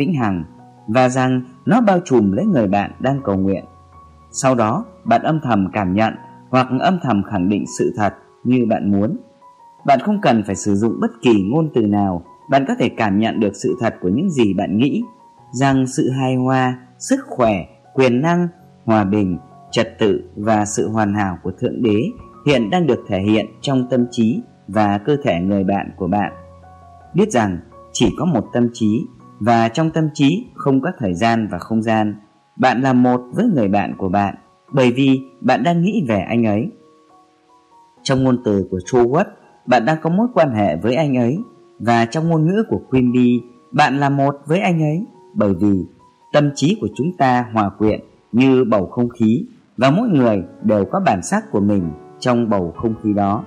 vĩnh hằng và rằng nó bao trùm lấy người bạn đang cầu nguyện. Sau đó, bạn âm thầm cảm nhận hoặc âm thầm khẳng định sự thật như bạn muốn. Bạn không cần phải sử dụng bất kỳ ngôn từ nào, bạn có thể cảm nhận được sự thật của những gì bạn nghĩ, rằng sự hài hòa, sức khỏe, quyền năng, hòa bình, trật tự và sự hoàn hảo của Thượng Đế hiện đang được thể hiện trong tâm trí và cơ thể người bạn của bạn. Biết rằng chỉ có một tâm trí và trong tâm trí không có thời gian và không gian. Bạn là một với người bạn của bạn bởi vì bạn đang nghĩ về anh ấy. Trong ngôn từ của Troward, bạn đang có mối quan hệ với anh ấy và trong ngôn ngữ của Queen Bee, bạn là một với anh ấy bởi vì tâm trí của chúng ta hòa quyện như bầu không khí và mỗi người đều có bản sắc của mình trong bầu không khí đó.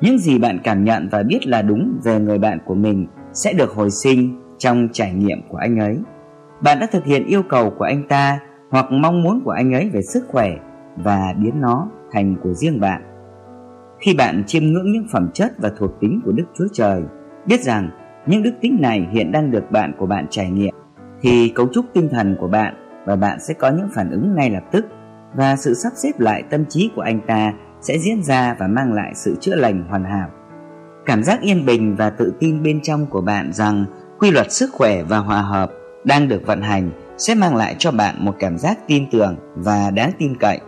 Những gì bạn cảm nhận và biết là đúng về người bạn của mình sẽ được hồi sinh trong trải nghiệm của anh ấy. Bạn đã thực hiện yêu cầu của anh ta hoặc mong muốn của anh ấy về sức khỏe và biến nó thành của riêng bạn. Khi bạn chiêm ngưỡng những phẩm chất và thuộc tính của Đức Chúa Trời, biết rằng những đức tính này hiện đang được bạn của bạn trải nghiệm, thì cấu trúc tinh thần của bạn và bạn sẽ có những phản ứng ngay lập tức và sự sắp xếp lại tâm trí của anh ta sẽ diễn ra và mang lại sự chữa lành hoàn hảo. Cảm giác yên bình và tự tin bên trong của bạn rằng quy luật sức khỏe và hòa hợp đang được vận hành sẽ mang lại cho bạn một cảm giác tin tưởng và đáng tin cậy.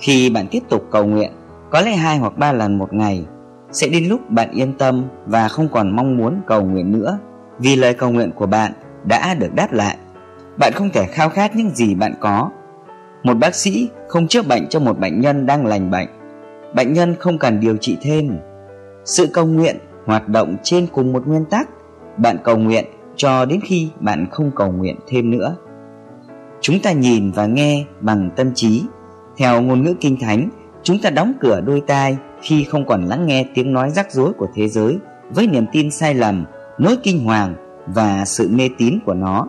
Khi bạn tiếp tục cầu nguyện, có lẽ hai hoặc ba lần một ngày, sẽ đến lúc bạn yên tâm và không còn mong muốn cầu nguyện nữa vì lời cầu nguyện của bạn đã được đáp lại. Bạn không thể khao khát những gì bạn có. Một bác sĩ không chữa bệnh cho một bệnh nhân đang lành bệnh. Bệnh nhân không cần điều trị thêm. Sự cầu nguyện hoạt động trên cùng một nguyên tắc. Bạn cầu nguyện cho đến khi bạn không cầu nguyện thêm nữa. Chúng ta nhìn và nghe bằng tâm trí. Theo ngôn ngữ kinh thánh, chúng ta đóng cửa đôi tai khi không còn lắng nghe tiếng nói rắc rối của thế giới với niềm tin sai lầm, nỗi kinh hoàng và sự mê tín của nó.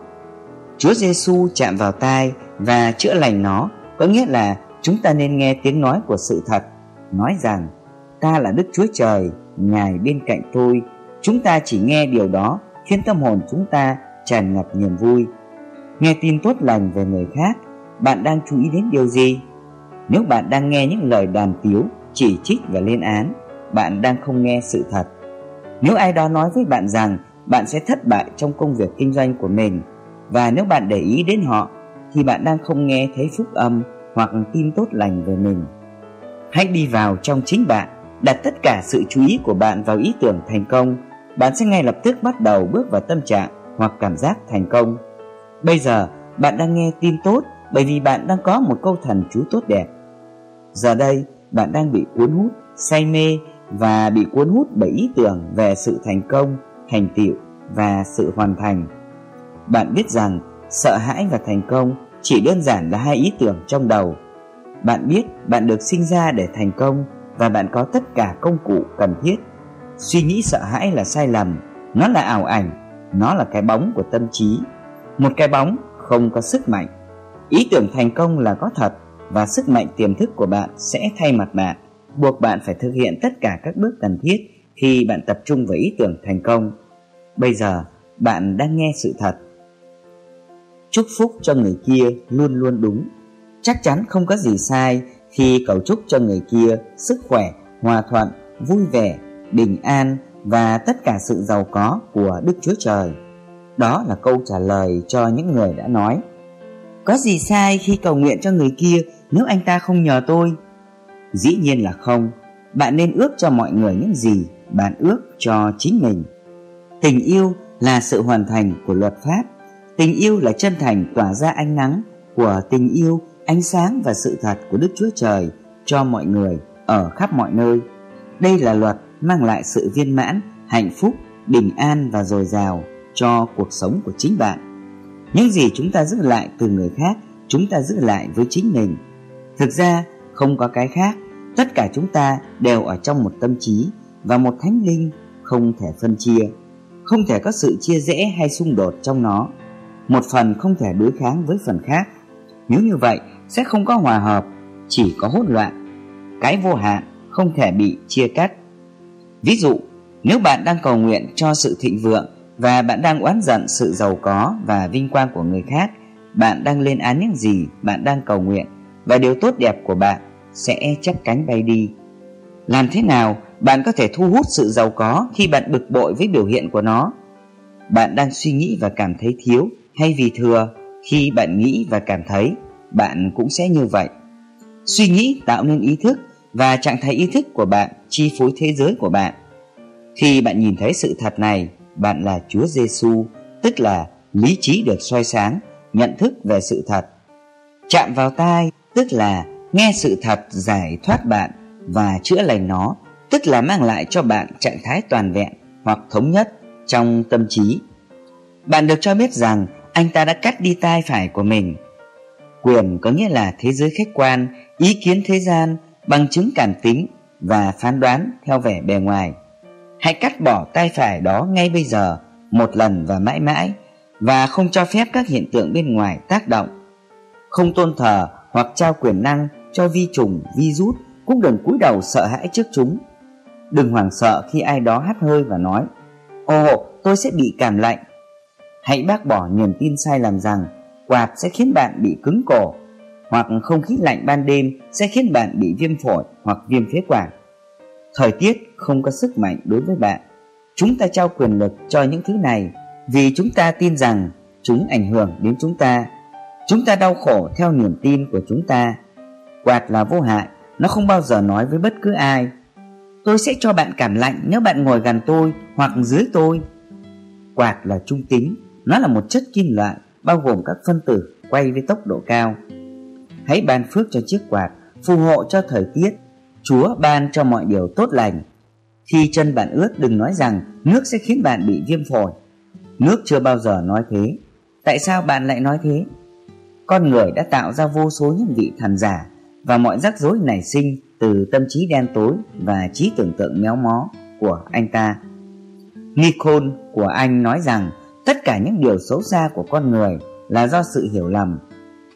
Chúa Giêsu chạm vào tai và chữa lành nó, có nghĩa là chúng ta nên nghe tiếng nói của sự thật, nói rằng ta là Đức Chúa Trời, Ngài bên cạnh tôi. Chúng ta chỉ nghe điều đó khiến tâm hồn chúng ta tràn ngập niềm vui. Nghe tin tốt lành về người khác, bạn đang chú ý đến điều gì? Nếu bạn đang nghe những lời đàn tiếu, chỉ trích và lên án, bạn đang không nghe sự thật. Nếu ai đó nói với bạn rằng bạn sẽ thất bại trong công việc kinh doanh của mình và nếu bạn để ý đến họ thì bạn đang không nghe thấy phúc âm hoặc tin tốt lành về mình. Hãy đi vào trong chính bạn, đặt tất cả sự chú ý của bạn vào ý tưởng thành công, bạn sẽ ngay lập tức bắt đầu bước vào tâm trạng hoặc cảm giác thành công. Bây giờ, bạn đang nghe tin tốt bởi vì bạn đang có một câu thần chú tốt đẹp. Giờ đây, bạn đang bị cuốn hút, say mê và bị cuốn hút bởi ý tưởng về sự thành công, thành tựu và sự hoàn thành. Bạn biết rằng sợ hãi và thành công chỉ đơn giản là hai ý tưởng trong đầu. Bạn biết bạn được sinh ra để thành công và bạn có tất cả công cụ cần thiết. Suy nghĩ sợ hãi là sai lầm, nó là ảo ảnh, nó là cái bóng của tâm trí. Một cái bóng không có sức mạnh. Ý tưởng thành công là có thật và sức mạnh tiềm thức của bạn sẽ thay mặt bạn, buộc bạn phải thực hiện tất cả các bước cần thiết khi bạn tập trung vào ý tưởng thành công. Bây giờ, bạn đang nghe sự thật. Chúc phúc cho người kia luôn luôn đúng. Chắc chắn không có gì sai khi cầu chúc cho người kia sức khỏe, hòa thuận, vui vẻ, bình an và tất cả sự giàu có của Đức Chúa Trời. Đó là câu trả lời cho những người đã nói Có gì sai khi cầu nguyện cho người kia nếu anh ta không nhờ tôi? Dĩ nhiên là không Bạn nên ước cho mọi người những gì bạn ước cho chính mình Tình yêu là sự hoàn thành của luật pháp Tình yêu là chân thành tỏa ra ánh nắng của tình yêu, ánh sáng và sự thật của Đức Chúa Trời cho mọi người ở khắp mọi nơi. Đây là luật mang lại sự viên mãn, hạnh phúc, bình an và dồi dào cho cuộc sống của chính bạn. Những gì chúng ta giữ lại từ người khác, chúng ta giữ lại với chính mình. Thực ra, không có cái khác, tất cả chúng ta đều ở trong một tâm trí và một thánh linh không thể phân chia. Không thể có sự chia rẽ hay xung đột trong nó. Một phần không thể đối kháng với phần khác. Nếu như vậy, sẽ không có hòa hợp, chỉ có hỗn loạn. Cái vô hạn không thể bị chia cắt. Ví dụ, nếu bạn đang cầu nguyện cho sự thịnh vượng và bạn đang oán giận sự giàu có và vinh quang của người khác, bạn đang lên án những gì bạn đang cầu nguyện và điều tốt đẹp của bạn sẽ chấp cánh bay đi. Làm thế nào bạn có thể thu hút sự giàu có khi bạn bực bội với biểu hiện của nó? Bạn đang suy nghĩ và cảm thấy thiếu hay vì thừa khi bạn nghĩ và cảm thấy bạn cũng sẽ như vậy. Suy nghĩ tạo nên ý thức và trạng thái ý thức của bạn chi phối thế giới của bạn. Khi bạn nhìn thấy sự thật này, bạn là Chúa Giêsu, tức là lý trí được soi sáng, nhận thức về sự thật. Chạm vào tai, tức là nghe sự thật giải thoát bạn và chữa lành nó, tức là mang lại cho bạn trạng thái toàn vẹn hoặc thống nhất trong tâm trí. Bạn được cho biết rằng anh ta đã cắt đi tai phải của mình. Quyền có nghĩa là thế giới khách quan, ý kiến thế gian, bằng chứng cảm tính và phán đoán theo vẻ bề ngoài. Hãy cắt bỏ tay phải đó ngay bây giờ, một lần và mãi mãi, và không cho phép các hiện tượng bên ngoài tác động. Không tôn thờ hoặc trao quyền năng cho vi trùng, virus, cũng đừng cúi đầu sợ hãi trước chúng. Đừng hoảng sợ khi ai đó hắt hơi và nói Ồ, tôi sẽ bị cảm lạnh. Hãy bác bỏ niềm tin sai lầm rằng quạt sẽ khiến bạn bị cứng cổ hoặc không khí lạnh ban đêm sẽ khiến bạn bị viêm phổi hoặc viêm phế quản. Thời tiết không có sức mạnh đối với bạn. Chúng ta trao quyền lực cho những thứ này vì chúng ta tin rằng chúng ảnh hưởng đến chúng ta. Chúng ta đau khổ theo niềm tin của chúng ta. Quạt là vô hại, nó không bao giờ nói với bất cứ ai. Tôi sẽ cho bạn cảm lạnh nếu bạn ngồi gần tôi hoặc dưới tôi. Quạt là trung tính, nó là một chất kim loại bao gồm các phân tử quay với tốc độ cao. Hãy ban phước cho chiếc quạt, phù hộ cho thời tiết. Chúa ban cho mọi điều tốt lành. Khi chân bạn ướt đừng nói rằng nước sẽ khiến bạn bị viêm phổi. Nước chưa bao giờ nói thế. Tại sao bạn lại nói thế? Con người đã tạo ra vô số những vị thần giả và mọi rắc rối nảy sinh từ tâm trí đen tối và trí tưởng tượng méo mó của anh ta. Nicole của anh nói rằng tất cả những điều xấu xa của con người là do sự hiểu lầm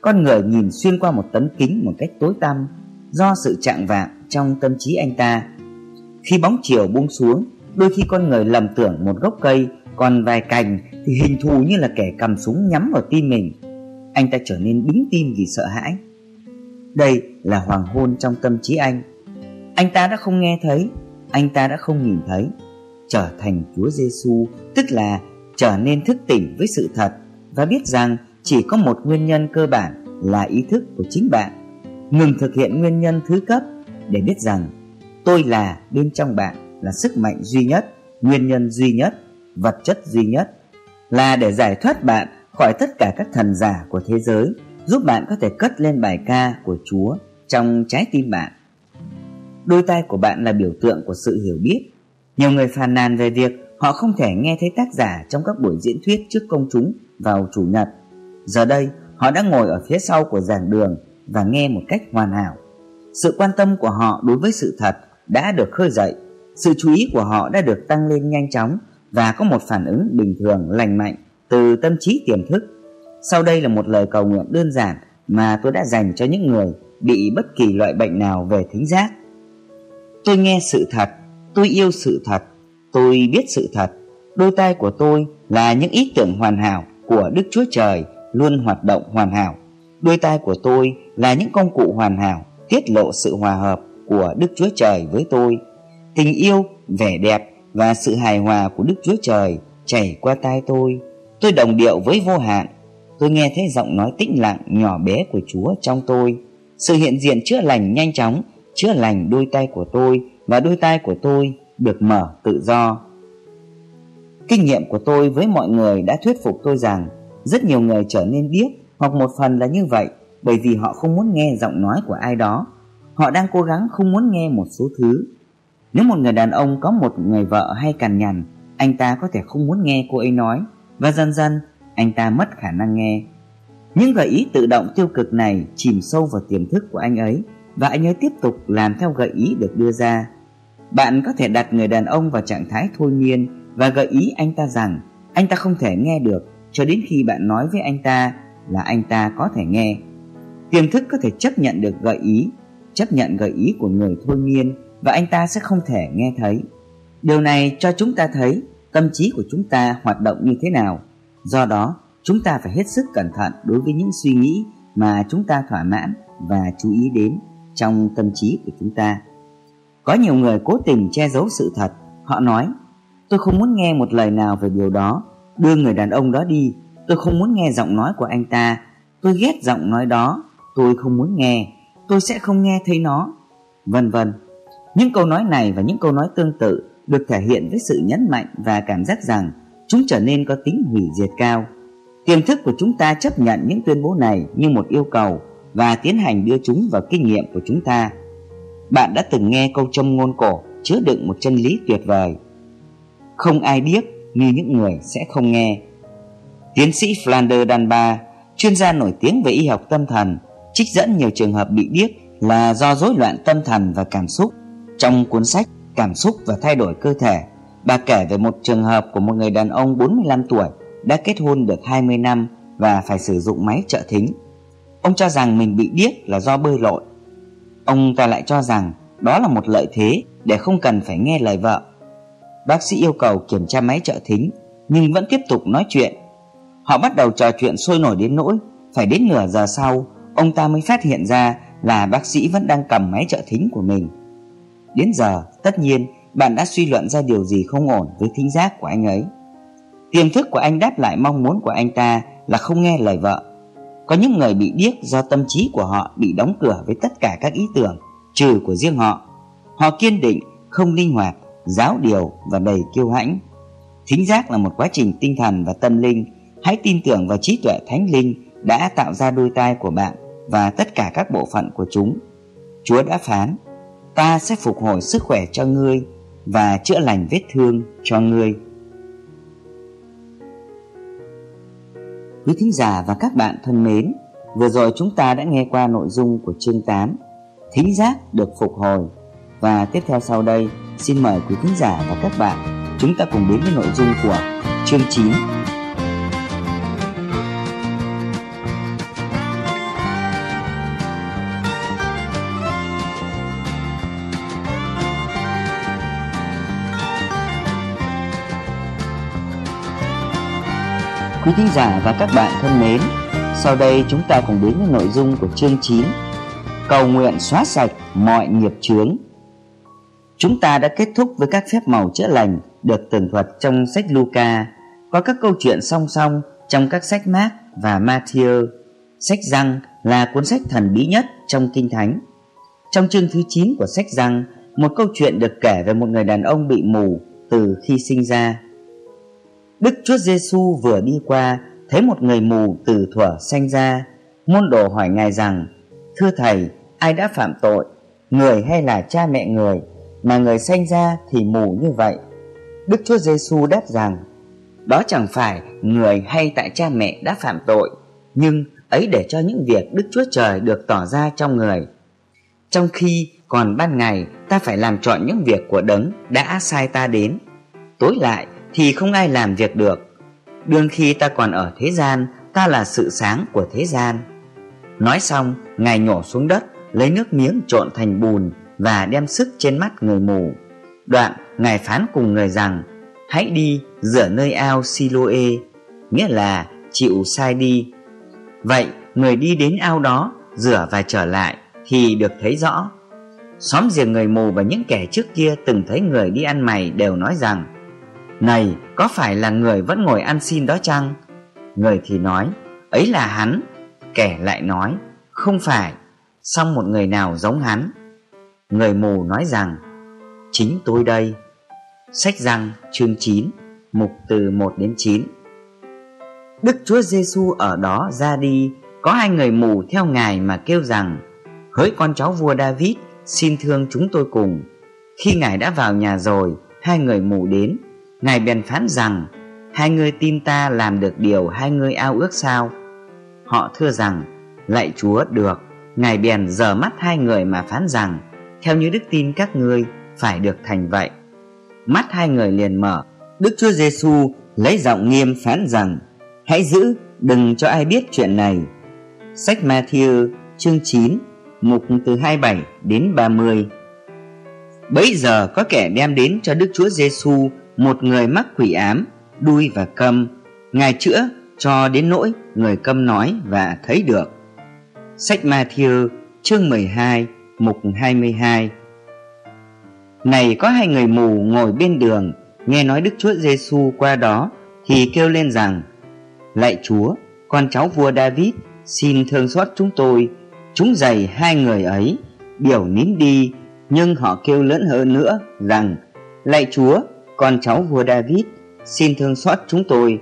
con người nhìn xuyên qua một tấm kính một cách tối tăm do sự trạng vạng trong tâm trí anh ta. Khi bóng chiều buông xuống, đôi khi con người lầm tưởng một gốc cây còn vài cành thì hình thù như là kẻ cầm súng nhắm vào tim mình. Anh ta trở nên đứng tim vì sợ hãi. Đây là hoàng hôn trong tâm trí anh. Anh ta đã không nghe thấy, anh ta đã không nhìn thấy. Trở thành Chúa Giêsu, tức là trở nên thức tỉnh với sự thật và biết rằng chỉ có một nguyên nhân cơ bản là ý thức của chính bạn. Ngừng thực hiện nguyên nhân thứ cấp để biết rằng tôi là bên trong bạn là sức mạnh duy nhất, nguyên nhân duy nhất, vật chất duy nhất, là để giải thoát bạn khỏi tất cả các thần giả của thế giới, giúp bạn có thể cất lên bài ca của chúa trong trái tim bạn. Đôi tai của bạn là biểu tượng của sự hiểu biết. Nhiều người phàn nàn về việc họ không thể nghe thấy tác giả trong các buổi diễn thuyết trước công chúng vào chủ nhật. Giờ đây, họ đã ngồi ở phía sau của giảng đường và nghe một cách hoàn hảo. Sự quan tâm của họ đối với sự thật đã được khơi dậy, sự chú ý của họ đã được tăng lên nhanh chóng và có một phản ứng bình thường lành mạnh từ tâm trí tiềm thức. Sau đây là một lời cầu nguyện đơn giản mà tôi đã dành cho những người bị bất kỳ loại bệnh nào về thính giác. Tôi nghe sự thật, tôi yêu sự thật, tôi biết sự thật. Đôi tay của tôi là những ý tưởng hoàn hảo của Đức Chúa Trời luôn hoạt động hoàn hảo. Đôi tai của tôi là những công cụ hoàn hảo tiết lộ sự hòa hợp của Đức Chúa Trời với tôi. Tình yêu, vẻ đẹp và sự hài hòa của Đức Chúa Trời chảy qua tai tôi. Tôi đồng điệu với vô hạn. Tôi nghe thấy giọng nói tĩnh lặng nhỏ bé của Chúa trong tôi. Sự hiện diện chữa lành nhanh chóng, chữa lành đôi tay của tôi và đôi tay của tôi được mở tự do. Kinh nghiệm của tôi với mọi người đã thuyết phục tôi rằng rất nhiều người trở nên điếc hoặc một phần là như vậy bởi vì họ không muốn nghe giọng nói của ai đó. Họ đang cố gắng không muốn nghe một số thứ. Nếu một người đàn ông có một người vợ hay cằn nhằn, anh ta có thể không muốn nghe cô ấy nói và dần dần anh ta mất khả năng nghe. Những gợi ý tự động tiêu cực này chìm sâu vào tiềm thức của anh ấy và anh ấy tiếp tục làm theo gợi ý được đưa ra. Bạn có thể đặt người đàn ông vào trạng thái thôi miên và gợi ý anh ta rằng anh ta không thể nghe được cho đến khi bạn nói với anh ta là anh ta có thể nghe. Tiềm thức có thể chấp nhận được gợi ý, chấp nhận gợi ý của người thôi miên và anh ta sẽ không thể nghe thấy. Điều này cho chúng ta thấy tâm trí của chúng ta hoạt động như thế nào. Do đó, chúng ta phải hết sức cẩn thận đối với những suy nghĩ mà chúng ta thỏa mãn và chú ý đến trong tâm trí của chúng ta. Có nhiều người cố tình che giấu sự thật. Họ nói, tôi không muốn nghe một lời nào về điều đó, đưa người đàn ông đó đi, tôi không muốn nghe giọng nói của anh ta, tôi ghét giọng nói đó, tôi không muốn nghe, tôi sẽ không nghe thấy nó, vân vân. Những câu nói này và những câu nói tương tự được thể hiện với sự nhấn mạnh và cảm giác rằng chúng trở nên có tính hủy diệt cao. Tiềm thức của chúng ta chấp nhận những tuyên bố này như một yêu cầu và tiến hành đưa chúng vào kinh nghiệm của chúng ta. Bạn đã từng nghe câu châm ngôn cổ chứa đựng một chân lý tuyệt vời. Không ai điếc như những người sẽ không nghe. Tiến sĩ Flander Danba, chuyên gia nổi tiếng về y học tâm thần, trích dẫn nhiều trường hợp bị điếc là do rối loạn tâm thần và cảm xúc. Trong cuốn sách Cảm xúc và thay đổi cơ thể, bà kể về một trường hợp của một người đàn ông 45 tuổi đã kết hôn được 20 năm và phải sử dụng máy trợ thính. Ông cho rằng mình bị điếc là do bơi lội. Ông ta lại cho rằng đó là một lợi thế để không cần phải nghe lời vợ. Bác sĩ yêu cầu kiểm tra máy trợ thính nhưng vẫn tiếp tục nói chuyện. Họ bắt đầu trò chuyện sôi nổi đến nỗi phải đến nửa giờ sau ông ta mới phát hiện ra là bác sĩ vẫn đang cầm máy trợ thính của mình. Đến giờ, tất nhiên, bạn đã suy luận ra điều gì không ổn với thính giác của anh ấy. Tiềm thức của anh đáp lại mong muốn của anh ta là không nghe lời vợ. Có những người bị điếc do tâm trí của họ bị đóng cửa với tất cả các ý tưởng, trừ của riêng họ. Họ kiên định, không linh hoạt, giáo điều và đầy kiêu hãnh. Thính giác là một quá trình tinh thần và tâm linh. Hãy tin tưởng vào trí tuệ thánh linh đã tạo ra đôi tai của bạn và tất cả các bộ phận của chúng. Chúa đã phán, ta sẽ phục hồi sức khỏe cho ngươi và chữa lành vết thương cho ngươi. Quý thính giả và các bạn thân mến, vừa rồi chúng ta đã nghe qua nội dung của chương 8, Thính giác được phục hồi. Và tiếp theo sau đây, xin mời quý khán giả và các bạn chúng ta cùng đến với nội dung của chương 9 Quý thính giả và các bạn thân mến, sau đây chúng ta cùng đến với nội dung của chương 9 Cầu nguyện xóa sạch mọi nghiệp chướng. Chúng ta đã kết thúc với các phép màu chữa lành được tường thuật trong sách Luca. Có các câu chuyện song song trong các sách Mark và Matthew. Sách răng là cuốn sách thần bí nhất trong Kinh Thánh. Trong chương thứ 9 của sách răng Một câu chuyện được kể về một người đàn ông bị mù từ khi sinh ra. Đức Chúa Giêsu vừa đi qua thấy một người mù từ thuở sanh ra. Môn đồ hỏi ngài rằng: "Thưa thầy, ai đã phạm tội, người hay là cha mẹ người? Mà người sanh ra thì mù như vậy?" Đức Chúa Giêsu đáp rằng: "Đó chẳng phải người hay tại cha mẹ đã phạm tội, nhưng ấy để cho những việc Đức Chúa Trời được tỏ ra trong người. Trong khi còn ban ngày ta phải làm trọn những việc của đấng đã sai ta đến. Tối lại thì không ai làm việc được. Đương khi ta còn ở thế gian, ta là sự sáng của thế gian. Nói xong, Ngài nhổ xuống đất, lấy nước miếng trộn thành bùn và đem sức trên mắt người mù. Đoạn, Ngài phán cùng người rằng, hãy đi rửa nơi ao Siloe, nghĩa là chịu sai đi. Vậy, người đi đến ao đó, rửa và trở lại, thì được thấy rõ. Xóm giềng người mù và những kẻ trước kia từng thấy người đi ăn mày đều nói rằng này có phải là người vẫn ngồi ăn xin đó chăng Người thì nói Ấy là hắn Kẻ lại nói Không phải Xong một người nào giống hắn Người mù nói rằng, Chính tôi đây. Sách răng chương 9 Mục từ 1 đến 9 Đức Chúa Giêsu ở đó ra đi, Có hai người mù theo Ngài mà kêu rằng, Hỡi con cháu vua David, Xin thương chúng tôi cùng. Khi Ngài đã vào nhà rồi, Hai người mù đến. Ngài bèn phán rằng, Hai người tin ta làm được điều hai người ao ước sao? Họ thưa rằng, Lạy Chúa, được. Ngài bèn dở mắt hai người mà phán rằng theo như đức tin các ngươi Phải được thành vậy Mắt hai người liền mở Đức Chúa Giêsu lấy giọng nghiêm phán rằng Hãy giữ đừng cho ai biết chuyện này Sách Matthew chương 9 Mục từ 27 đến 30 Bấy giờ có kẻ đem đến cho Đức Chúa Giêsu một người mắc quỷ ám, đuôi và câm. Ngài chữa cho đến nỗi người câm nói và thấy được. Sách Matthew chương 12 mục 22 Này có hai người mù ngồi bên đường Nghe nói Đức Chúa Giêsu qua đó Thì kêu lên rằng Lạy Chúa, con cháu vua David Xin thương xót chúng tôi. Chúng giày hai người ấy Biểu nín đi Nhưng họ kêu lớn hơn nữa rằng Lạy Chúa, con cháu vua David Xin thương xót chúng tôi.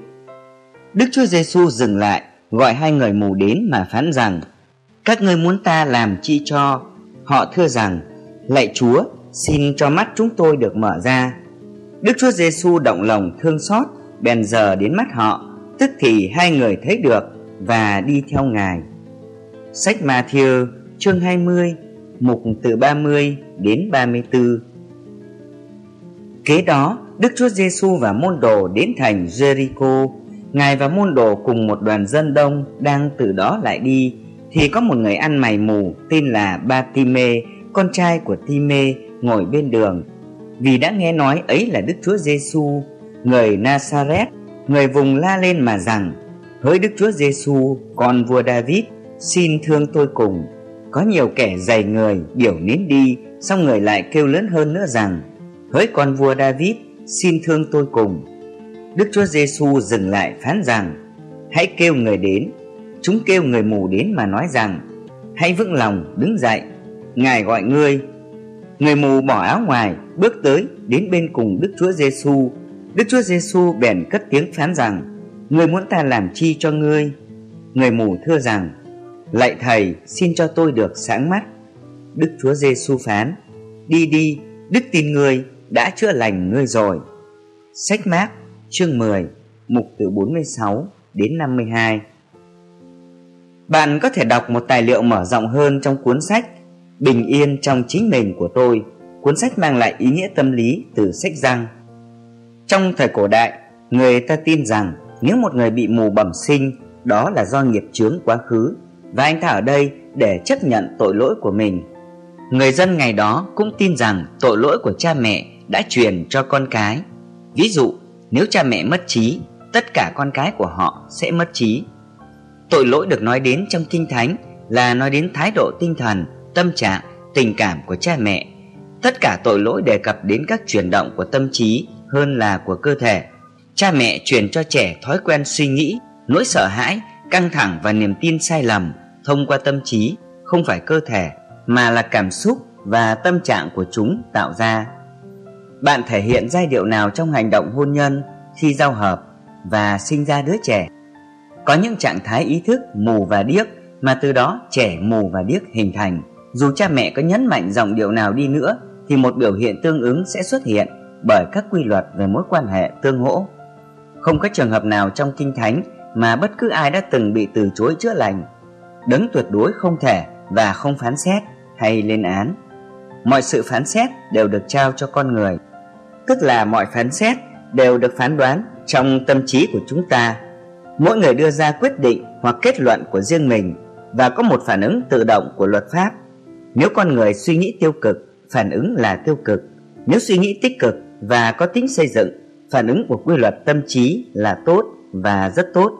Đức Chúa Giêsu dừng lại Gọi hai người mù đến mà phán rằng Các ngươi muốn ta làm chi cho? Họ thưa rằng, Lạy Chúa, xin cho mắt chúng tôi được mở ra. Đức Chúa Giêsu động lòng thương xót, Bèn giờ đến mắt họ, Tức thì hai người thấy được Và đi theo Ngài. Sách Matthew, chương 20 Mục từ 30 đến 34 Kế đó, Đức Chúa Giêsu và môn đồ đến thành Jericho. Ngài và môn đồ cùng một đoàn dân đông Đang từ đó lại đi thì có một người ăn mày mù tên là Ba-ti-mê, con trai của Ti-mê ngồi bên đường. Vì đã nghe nói ấy là Đức Chúa Giêsu, người Nazareth, người vùng la lên mà rằng: Hỡi Đức Chúa Giêsu, con vua David, xin thương tôi cùng. Có nhiều kẻ dày người biểu nín đi, xong người lại kêu lớn hơn nữa rằng: Hỡi con vua David, xin thương tôi cùng. Đức Chúa Giêsu dừng lại phán rằng: Hãy kêu người đến Chúng kêu người mù đến mà nói rằng, Hãy vững lòng, đứng dậy, Ngài gọi ngươi. Người mù bỏ áo ngoài, Bước tới, đến bên cùng Đức Chúa Giêsu. Đức Chúa Giêsu bèn cất tiếng phán rằng Người muốn ta làm chi cho ngươi? Người mù thưa rằng, Lạy thầy, xin cho tôi được sáng mắt. Đức Chúa Giêsu phán, Đi đi, Đức tin ngươi đã chữa lành ngươi rồi. Sách mát chương 10 Mục từ 46 đến 52 bạn có thể đọc một tài liệu mở rộng hơn trong cuốn sách Bình yên trong chính mình của tôi. Cuốn sách mang lại ý nghĩa tâm lý từ sách răng Trong thời cổ đại, người ta tin rằng nếu một người bị mù bẩm sinh Đó là do nghiệp chướng quá khứ Và anh ta ở đây để chấp nhận tội lỗi của mình. Người dân ngày đó cũng tin rằng tội lỗi của cha mẹ đã truyền cho con cái. Ví dụ, nếu cha mẹ mất trí, tất cả con cái của họ sẽ mất trí. Tội lỗi được nói đến trong Kinh Thánh là nói đến thái độ tinh thần, tâm trạng, tình cảm của cha mẹ. Tất cả tội lỗi đề cập đến các chuyển động của tâm trí hơn là của cơ thể. Cha mẹ truyền cho trẻ thói quen suy nghĩ, nỗi sợ hãi, căng thẳng và niềm tin sai lầm thông qua tâm trí, không phải cơ thể, mà là cảm xúc và tâm trạng của chúng tạo ra. Bạn thể hiện giai điệu nào trong hành động hôn nhân khi giao hợp và sinh ra đứa trẻ? Có những trạng thái ý thức, mù và điếc, mà từ đó trẻ mù và điếc hình thành. Dù cha mẹ có nhấn mạnh giọng điệu nào đi nữa, thì một biểu hiện tương ứng sẽ xuất hiện bởi các quy luật về mối quan hệ tương hỗ. Không có trường hợp nào trong kinh thánh mà bất cứ ai đã từng bị từ chối chữa lành. Đấng tuyệt đối không thể và không phán xét hay lên án. Mọi sự phán xét đều được trao cho con người. Tức là mọi phán xét đều được phán đoán trong tâm trí của chúng ta mỗi người đưa ra quyết định hoặc kết luận của riêng mình và có một phản ứng tự động của luật pháp. Nếu con người suy nghĩ tiêu cực, phản ứng là tiêu cực. Nếu suy nghĩ tích cực và có tính xây dựng, phản ứng của quy luật tâm trí là tốt và rất tốt.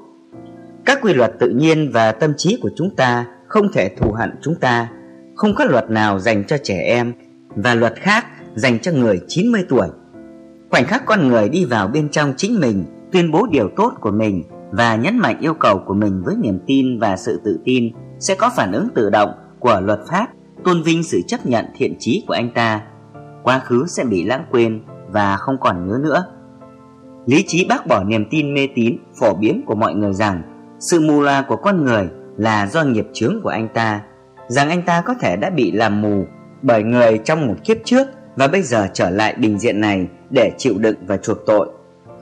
Các quy luật tự nhiên và tâm trí của chúng ta không thể thù hận chúng ta. Không có luật nào dành cho trẻ em và luật khác dành cho người 90 tuổi. Khoảnh khắc con người đi vào bên trong chính mình tuyên bố điều tốt của mình và nhấn mạnh yêu cầu của mình với niềm tin và sự tự tin sẽ có phản ứng tự động của luật pháp, tôn vinh sự chấp nhận thiện trí của anh ta. Quá khứ sẽ bị lãng quên và không còn nhớ nữa. Lý trí bác bỏ niềm tin mê tín, phổ biến của mọi người rằng sự mù loà của con người là do nghiệp chướng của anh ta, rằng anh ta có thể đã bị làm mù bởi người trong một kiếp trước và bây giờ trở lại bình diện này để chịu đựng và chuộc tội.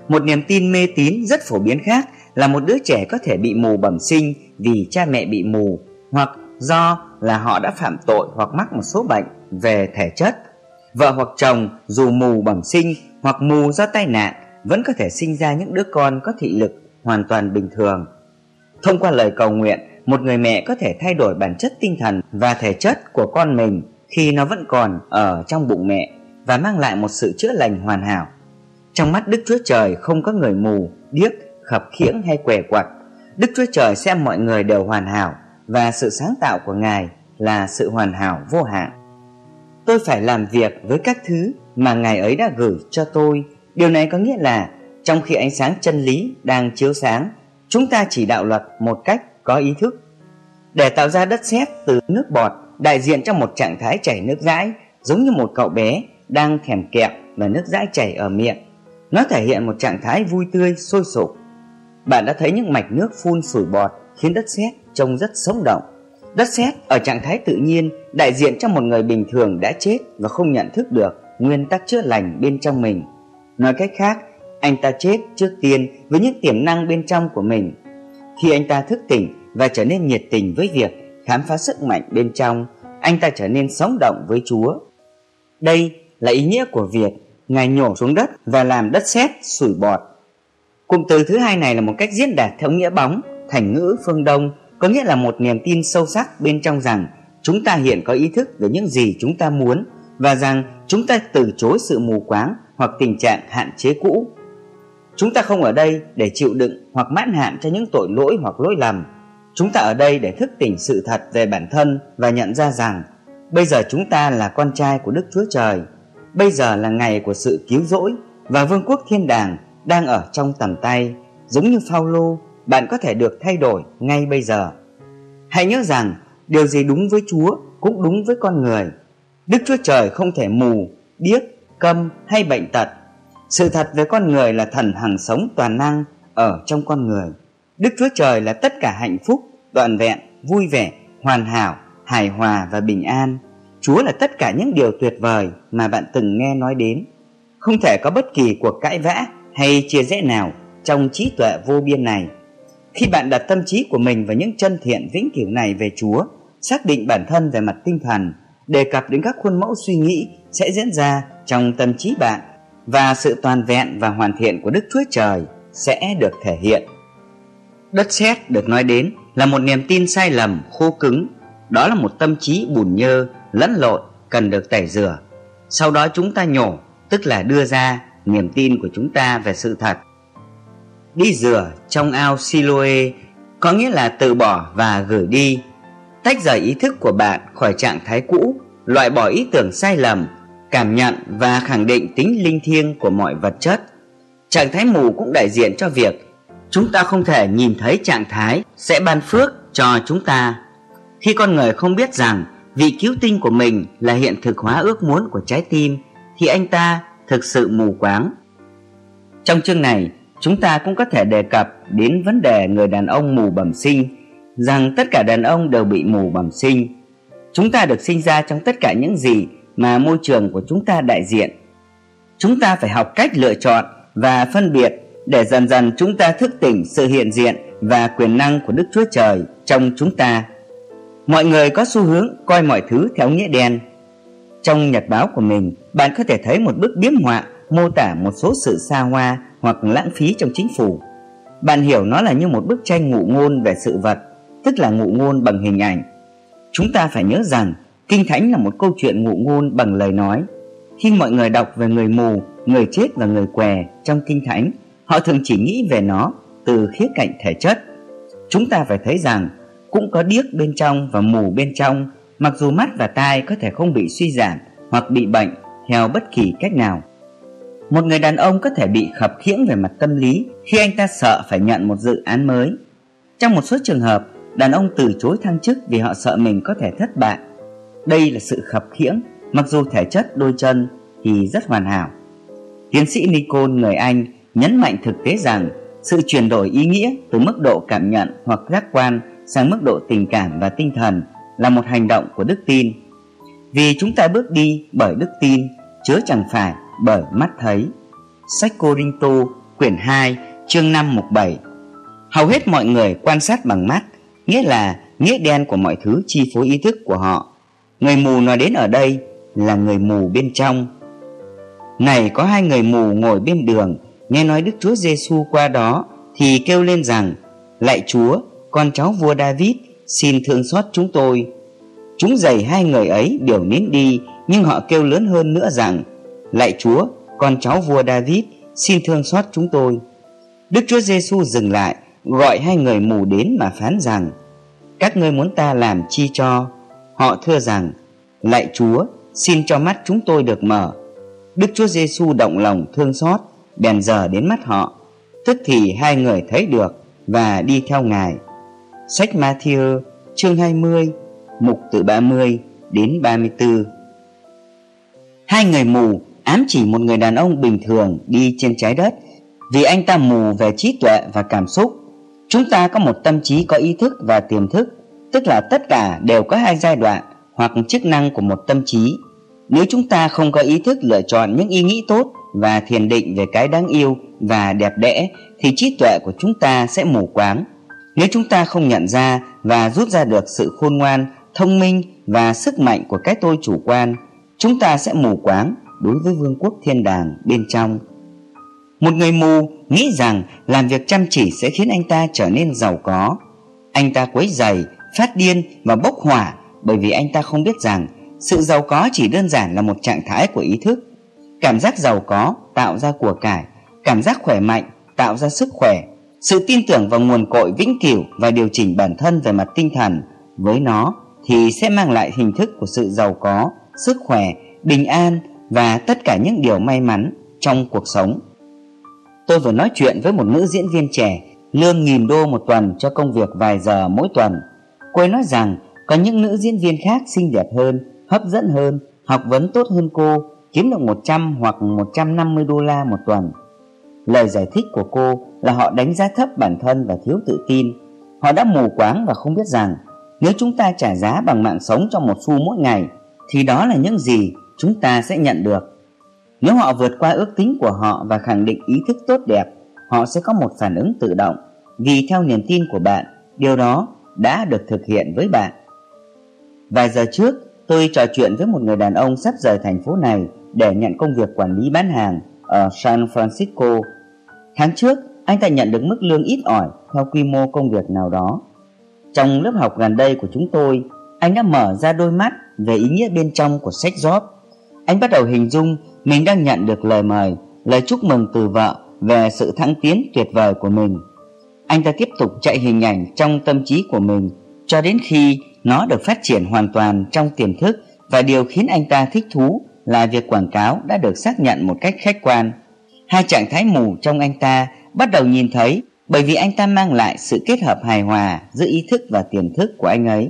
Một niềm tin mê tín rất phổ biến khác là một đứa trẻ có thể bị mù bẩm sinh vì cha mẹ bị mù hoặc do là họ đã phạm tội hoặc mắc một số bệnh về thể chất. Vợ hoặc chồng dù mù bẩm sinh hoặc mù do tai nạn vẫn có thể sinh ra những đứa con có thị lực hoàn toàn bình thường. Thông qua lời cầu nguyện, một người mẹ có thể thay đổi bản chất tinh thần và thể chất của con mình khi nó vẫn còn ở trong bụng mẹ và mang lại một sự chữa lành hoàn hảo. Trong mắt Đức Chúa Trời không có người mù, điếc, khập khiễng hay què quặt. Đức Chúa Trời xem mọi người đều hoàn hảo và sự sáng tạo của Ngài là sự hoàn hảo vô hạn. Tôi phải làm việc với các thứ mà Ngài ấy đã gửi cho tôi. Điều này có nghĩa là trong khi ánh sáng chân lý đang chiếu sáng, chúng ta chỉ đạo luật một cách có ý thức. Để tạo ra đất sét từ nước bọt đại diện cho một trạng thái chảy nước dãi giống như một cậu bé đang thèm kẹo và nước dãi chảy ở miệng. Nó thể hiện một trạng thái vui tươi, sôi sục. Bạn đã thấy những mạch nước phun sủi bọt khiến đất sét trông rất sống động. Đất sét ở trạng thái tự nhiên đại diện cho một người bình thường đã chết và không nhận thức được nguyên tắc chữa lành bên trong mình. Nói cách khác, anh ta chết trước tiên với những tiềm năng bên trong của mình. Khi anh ta thức tỉnh và trở nên nhiệt tình với việc khám phá sức mạnh bên trong, anh ta trở nên sống động với Chúa. Đây là ý nghĩa của việc Ngài nhổ xuống đất và làm đất sét sủi bọt. Cụm từ thứ hai này là một cách diễn đạt theo nghĩa bóng, thành ngữ phương Đông, có nghĩa là một niềm tin sâu sắc bên trong rằng chúng ta hiện có ý thức về những gì chúng ta muốn và rằng chúng ta từ chối sự mù quáng hoặc tình trạng hạn chế cũ. Chúng ta không ở đây để chịu đựng hoặc mãn hạn cho những tội lỗi hoặc lỗi lầm. Chúng ta ở đây để thức tỉnh sự thật về bản thân và nhận ra rằng bây giờ chúng ta là con trai của Đức Chúa Trời. Bây giờ là ngày của sự cứu rỗi và vương quốc thiên đàng đang ở trong tầm tay. Giống như Phaolô, bạn có thể được thay đổi ngay bây giờ. Hãy nhớ rằng điều gì đúng với Chúa cũng đúng với con người. Đức Chúa Trời không thể mù, điếc, câm hay bệnh tật. Sự thật về con người là thần hằng sống toàn năng ở trong con người. Đức Chúa Trời là tất cả hạnh phúc, toàn vẹn, vui vẻ, hoàn hảo, hài hòa và bình an. Chúa là tất cả những điều tuyệt vời mà bạn từng nghe nói đến. Không thể có bất kỳ cuộc cãi vã hay chia rẽ nào trong trí tuệ vô biên này. Khi bạn đặt tâm trí của mình vào những chân thiện vĩnh cửu này về Chúa, xác định bản thân về mặt tinh thần, đề cập đến các khuôn mẫu suy nghĩ sẽ diễn ra trong tâm trí bạn và sự toàn vẹn và hoàn thiện của Đức Chúa Trời sẽ được thể hiện. Đất sét được nói đến là một niềm tin sai lầm, khô cứng. Đó là một tâm trí bùn nhơ, lẫn lộn, cần được tẩy rửa. Sau đó chúng ta nhổ, tức là đưa ra niềm tin của chúng ta về sự thật. Đi rửa trong ao Siloe có nghĩa là từ bỏ và gửi đi. Tách rời ý thức của bạn khỏi trạng thái cũ, loại bỏ ý tưởng sai lầm, cảm nhận và khẳng định tính linh thiêng của mọi vật chất. Trạng thái mù cũng đại diện cho việc chúng ta không thể nhìn thấy trạng thái sẽ ban phước cho chúng ta. Khi con người không biết rằng vị cứu tinh của mình là hiện thực hóa ước muốn của trái tim thì anh ta thực sự mù quáng. Trong chương này, chúng ta cũng có thể đề cập đến vấn đề người đàn ông mù bẩm sinh, rằng tất cả đàn ông đều bị mù bẩm sinh. Chúng ta được sinh ra trong tất cả những gì mà môi trường của chúng ta đại diện. Chúng ta phải học cách lựa chọn và phân biệt để dần dần chúng ta thức tỉnh sự hiện diện và quyền năng của Đức Chúa Trời trong chúng ta. Mọi người có xu hướng coi mọi thứ theo nghĩa đen. Trong nhật báo của mình, bạn có thể thấy một bức biếm họa mô tả một số sự xa hoa hoặc lãng phí trong chính phủ. Bạn hiểu nó là như một bức tranh ngụ ngôn về sự vật, tức là ngụ ngôn bằng hình ảnh. Chúng ta phải nhớ rằng Kinh Thánh là một câu chuyện ngụ ngôn bằng lời nói. Khi mọi người đọc về người mù, người chết và người què trong Kinh Thánh, họ thường chỉ nghĩ về nó từ khía cạnh thể chất. Chúng ta phải thấy rằng cũng có điếc bên trong và mù bên trong, mặc dù mắt và tai có thể không bị suy giảm hoặc bị bệnh theo bất kỳ cách nào. Một người đàn ông có thể bị khập khiễng về mặt tâm lý khi anh ta sợ phải nhận một dự án mới. Trong một số trường hợp, đàn ông từ chối thăng chức vì họ sợ mình có thể thất bại. Đây là sự khập khiễng, mặc dù thể chất đôi chân thì rất hoàn hảo. Tiến sĩ Nicole người Anh nhấn mạnh thực tế rằng sự chuyển đổi ý nghĩa từ mức độ cảm nhận hoặc giác quan sang mức độ tình cảm và tinh thần là một hành động của đức tin. Vì chúng ta bước đi bởi đức tin, chớ chẳng phải bởi mắt thấy. Sách cô rinh tô quyển 2, chương 5 mục 7 Hầu hết mọi người quan sát bằng mắt, nghĩa là nghĩa đen của mọi thứ chi phối ý thức của họ. Người mù nói đến ở đây là người mù bên trong. Này có hai người mù ngồi bên đường, nghe nói Đức Chúa Giêsu qua đó thì kêu lên rằng: Lạy Chúa, con cháu vua David, xin thương xót chúng tôi. Chúng giày hai người ấy đều nín đi, nhưng họ kêu lớn hơn nữa rằng: Lạy Chúa, con cháu vua David, xin thương xót chúng tôi. Đức Chúa Giêsu dừng lại, gọi hai người mù đến mà phán rằng: Các ngươi muốn ta làm chi cho? Họ thưa rằng: Lạy Chúa, xin cho mắt chúng tôi được mở. Đức Chúa Giêsu động lòng thương xót, bèn giờ đến mắt họ. Tức thì hai người thấy được và đi theo Ngài. Sách Matthew chương 20, mục từ 30 đến 34. Hai người mù ám chỉ một người đàn ông bình thường đi trên trái đất vì anh ta mù về trí tuệ và cảm xúc. Chúng ta có một tâm trí có ý thức và tiềm thức, tức là tất cả đều có hai giai đoạn hoặc chức năng của một tâm trí. Nếu chúng ta không có ý thức lựa chọn những ý nghĩ tốt và thiền định về cái đáng yêu và đẹp đẽ thì trí tuệ của chúng ta sẽ mù quáng. Nếu chúng ta không nhận ra và rút ra được sự khôn ngoan, thông minh và sức mạnh của cái tôi chủ quan, chúng ta sẽ mù quáng đối với vương quốc thiên đàng bên trong. Một người mù nghĩ rằng làm việc chăm chỉ sẽ khiến anh ta trở nên giàu có. Anh ta quấy dày, phát điên và bốc hỏa bởi vì anh ta không biết rằng sự giàu có chỉ đơn giản là một trạng thái của ý thức. Cảm giác giàu có tạo ra của cải, cảm giác khỏe mạnh tạo ra sức khỏe. Sự tin tưởng vào nguồn cội vĩnh cửu và điều chỉnh bản thân về mặt tinh thần với nó thì sẽ mang lại hình thức của sự giàu có, sức khỏe, bình an và tất cả những điều may mắn trong cuộc sống. Tôi vừa nói chuyện với một nữ diễn viên trẻ, lương nghìn đô một tuần cho công việc vài giờ mỗi tuần. Cô ấy nói rằng có những nữ diễn viên khác xinh đẹp hơn, hấp dẫn hơn, học vấn tốt hơn cô, kiếm được 100 hoặc 150 đô la một tuần. Lời giải thích của cô là họ đánh giá thấp bản thân và thiếu tự tin. Họ đã mù quáng và không biết rằng nếu chúng ta trả giá bằng mạng sống cho một xu mỗi ngày thì đó là những gì chúng ta sẽ nhận được. Nếu họ vượt qua ước tính của họ và khẳng định ý thức tốt đẹp, họ sẽ có một phản ứng tự động vì theo niềm tin của bạn, điều đó đã được thực hiện với bạn. Vài giờ trước, tôi trò chuyện với một người đàn ông sắp rời thành phố này để nhận công việc quản lý bán hàng ở San Francisco. Tháng trước, anh ta nhận được mức lương ít ỏi theo quy mô công việc nào đó. Trong lớp học gần đây của chúng tôi, anh đã mở ra đôi mắt về ý nghĩa bên trong của sách job. Anh bắt đầu hình dung mình đang nhận được lời mời, lời chúc mừng từ vợ về sự thăng tiến tuyệt vời của mình. Anh ta tiếp tục chạy hình ảnh trong tâm trí của mình cho đến khi nó được phát triển hoàn toàn trong tiềm thức và điều khiến anh ta thích thú là việc quảng cáo đã được xác nhận một cách khách quan. Hai trạng thái mù trong anh ta bắt đầu nhìn thấy bởi vì anh ta mang lại sự kết hợp hài hòa giữa ý thức và tiềm thức của anh ấy.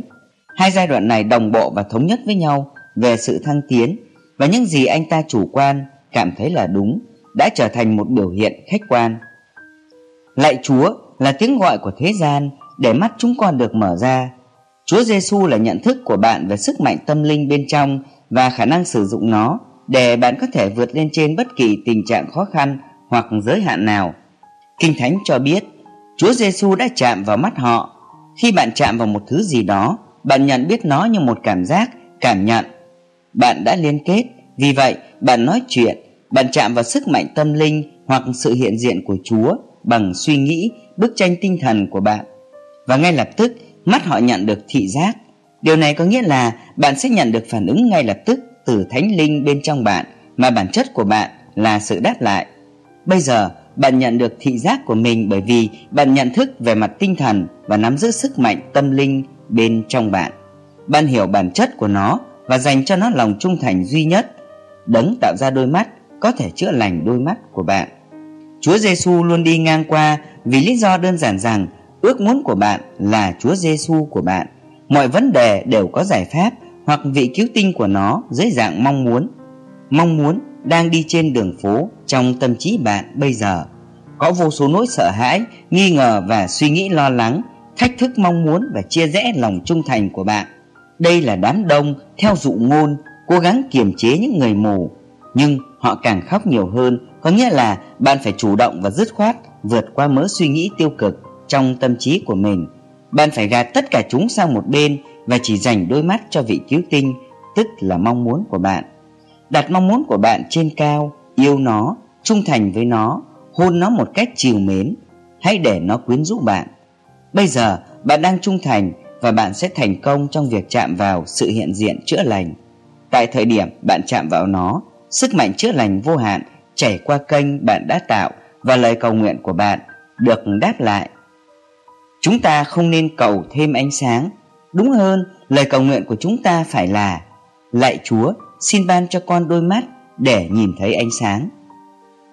Hai giai đoạn này đồng bộ và thống nhất với nhau về sự thăng tiến và những gì anh ta chủ quan, cảm thấy là đúng đã trở thành một biểu hiện khách quan. Lạy Chúa là tiếng gọi của thế gian để mắt chúng con được mở ra. Chúa Giêsu là nhận thức của bạn về sức mạnh tâm linh bên trong và khả năng sử dụng nó để bạn có thể vượt lên trên bất kỳ tình trạng khó khăn hoặc giới hạn nào. Kinh Thánh cho biết, Chúa Giêsu đã chạm vào mắt họ. Khi bạn chạm vào một thứ gì đó, bạn nhận biết nó như một cảm giác, cảm nhận. Bạn đã liên kết, vì vậy bạn nói chuyện, bạn chạm vào sức mạnh tâm linh hoặc sự hiện diện của Chúa bằng suy nghĩ, bức tranh tinh thần của bạn. Và ngay lập tức, mắt họ nhận được thị giác. Điều này có nghĩa là bạn sẽ nhận được phản ứng ngay lập tức từ thánh linh bên trong bạn mà bản chất của bạn là sự đáp lại. Bây giờ, bạn nhận được thị giác của mình bởi vì bạn nhận thức về mặt tinh thần và nắm giữ sức mạnh tâm linh bên trong bạn. Bạn hiểu bản chất của nó và dành cho nó lòng trung thành duy nhất. Đấng tạo ra đôi mắt có thể chữa lành đôi mắt của bạn. Chúa Giêsu luôn đi ngang qua vì lý do đơn giản rằng ước muốn của bạn là Chúa Giêsu của bạn. Mọi vấn đề đều có giải pháp hoặc vị cứu tinh của nó dưới dạng mong muốn. Mong muốn đang đi trên đường phố trong tâm trí bạn bây giờ. Có vô số nỗi sợ hãi, nghi ngờ và suy nghĩ lo lắng, thách thức mong muốn và chia rẽ lòng trung thành của bạn. Đây là đám đông theo dụ ngôn, cố gắng kiềm chế những người mù, nhưng họ càng khóc nhiều hơn, có nghĩa là bạn phải chủ động và dứt khoát vượt qua mớ suy nghĩ tiêu cực trong tâm trí của mình. Bạn phải gạt tất cả chúng sang một bên và chỉ dành đôi mắt cho vị cứu tinh, tức là mong muốn của bạn. Đặt mong muốn của bạn trên cao, yêu nó, trung thành với nó, hôn nó một cách chiều mến. Hãy để nó quyến rũ bạn. Bây giờ, bạn đang trung thành và bạn sẽ thành công trong việc chạm vào sự hiện diện chữa lành. Tại thời điểm bạn chạm vào nó, sức mạnh chữa lành vô hạn chảy qua kênh bạn đã tạo và lời cầu nguyện của bạn được đáp lại. Chúng ta không nên cầu thêm ánh sáng, đúng hơn lời cầu nguyện của chúng ta phải là Lạy Chúa, xin ban cho con đôi mắt để nhìn thấy ánh sáng.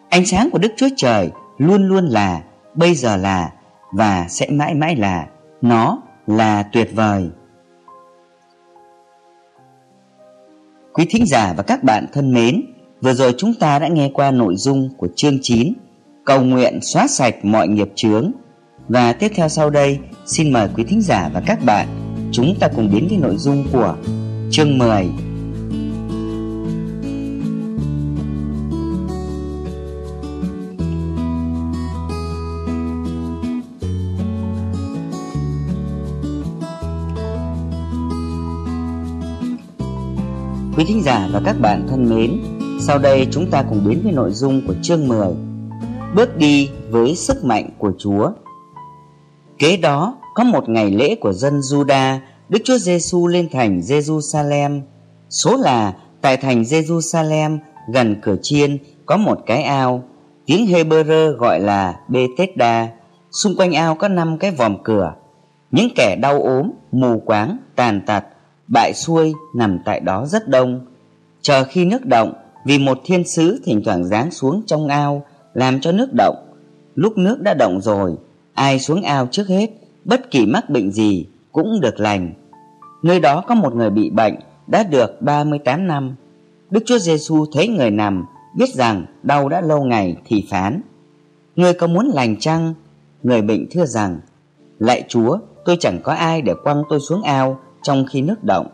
Ánh sáng của Đức Chúa Trời luôn luôn là, bây giờ là và sẽ mãi mãi là. Nó là tuyệt vời. Quý thính giả và các bạn thân mến, vừa rồi chúng ta đã nghe qua nội dung của chương 9 Cầu nguyện xóa sạch mọi nghiệp chướng và tiếp theo sau đây, xin mời quý thính giả và các bạn Chúng ta cùng đến với nội dung của chương 10 Quý thính giả và các bạn thân mến, sau đây chúng ta cùng đến với nội dung của chương 10 Bước đi với sức mạnh của Chúa. Kế đó, có một ngày lễ của dân Juda, Đức Chúa Giêsu lên thành Jerusalem. Số là tại thành Jerusalem gần cửa chiên có một cái ao, tiếng Hebrew gọi là Bethesda. Xung quanh ao có năm cái vòm cửa. Những kẻ đau ốm, mù quáng, tàn tật bại xuôi nằm tại đó rất đông. Chờ khi nước động, vì một thiên sứ thỉnh thoảng giáng xuống trong ao, làm cho nước động. Lúc nước đã động rồi, ai xuống ao trước hết, bất kỳ mắc bệnh gì cũng được lành. Nơi đó có một người bị bệnh đã được 38 năm. Đức Chúa Giêsu thấy người nằm, biết rằng đau đã lâu ngày thì phán: Người có muốn lành chăng? Người bệnh thưa rằng: Lạy Chúa, tôi chẳng có ai để quăng tôi xuống ao trong khi nước động.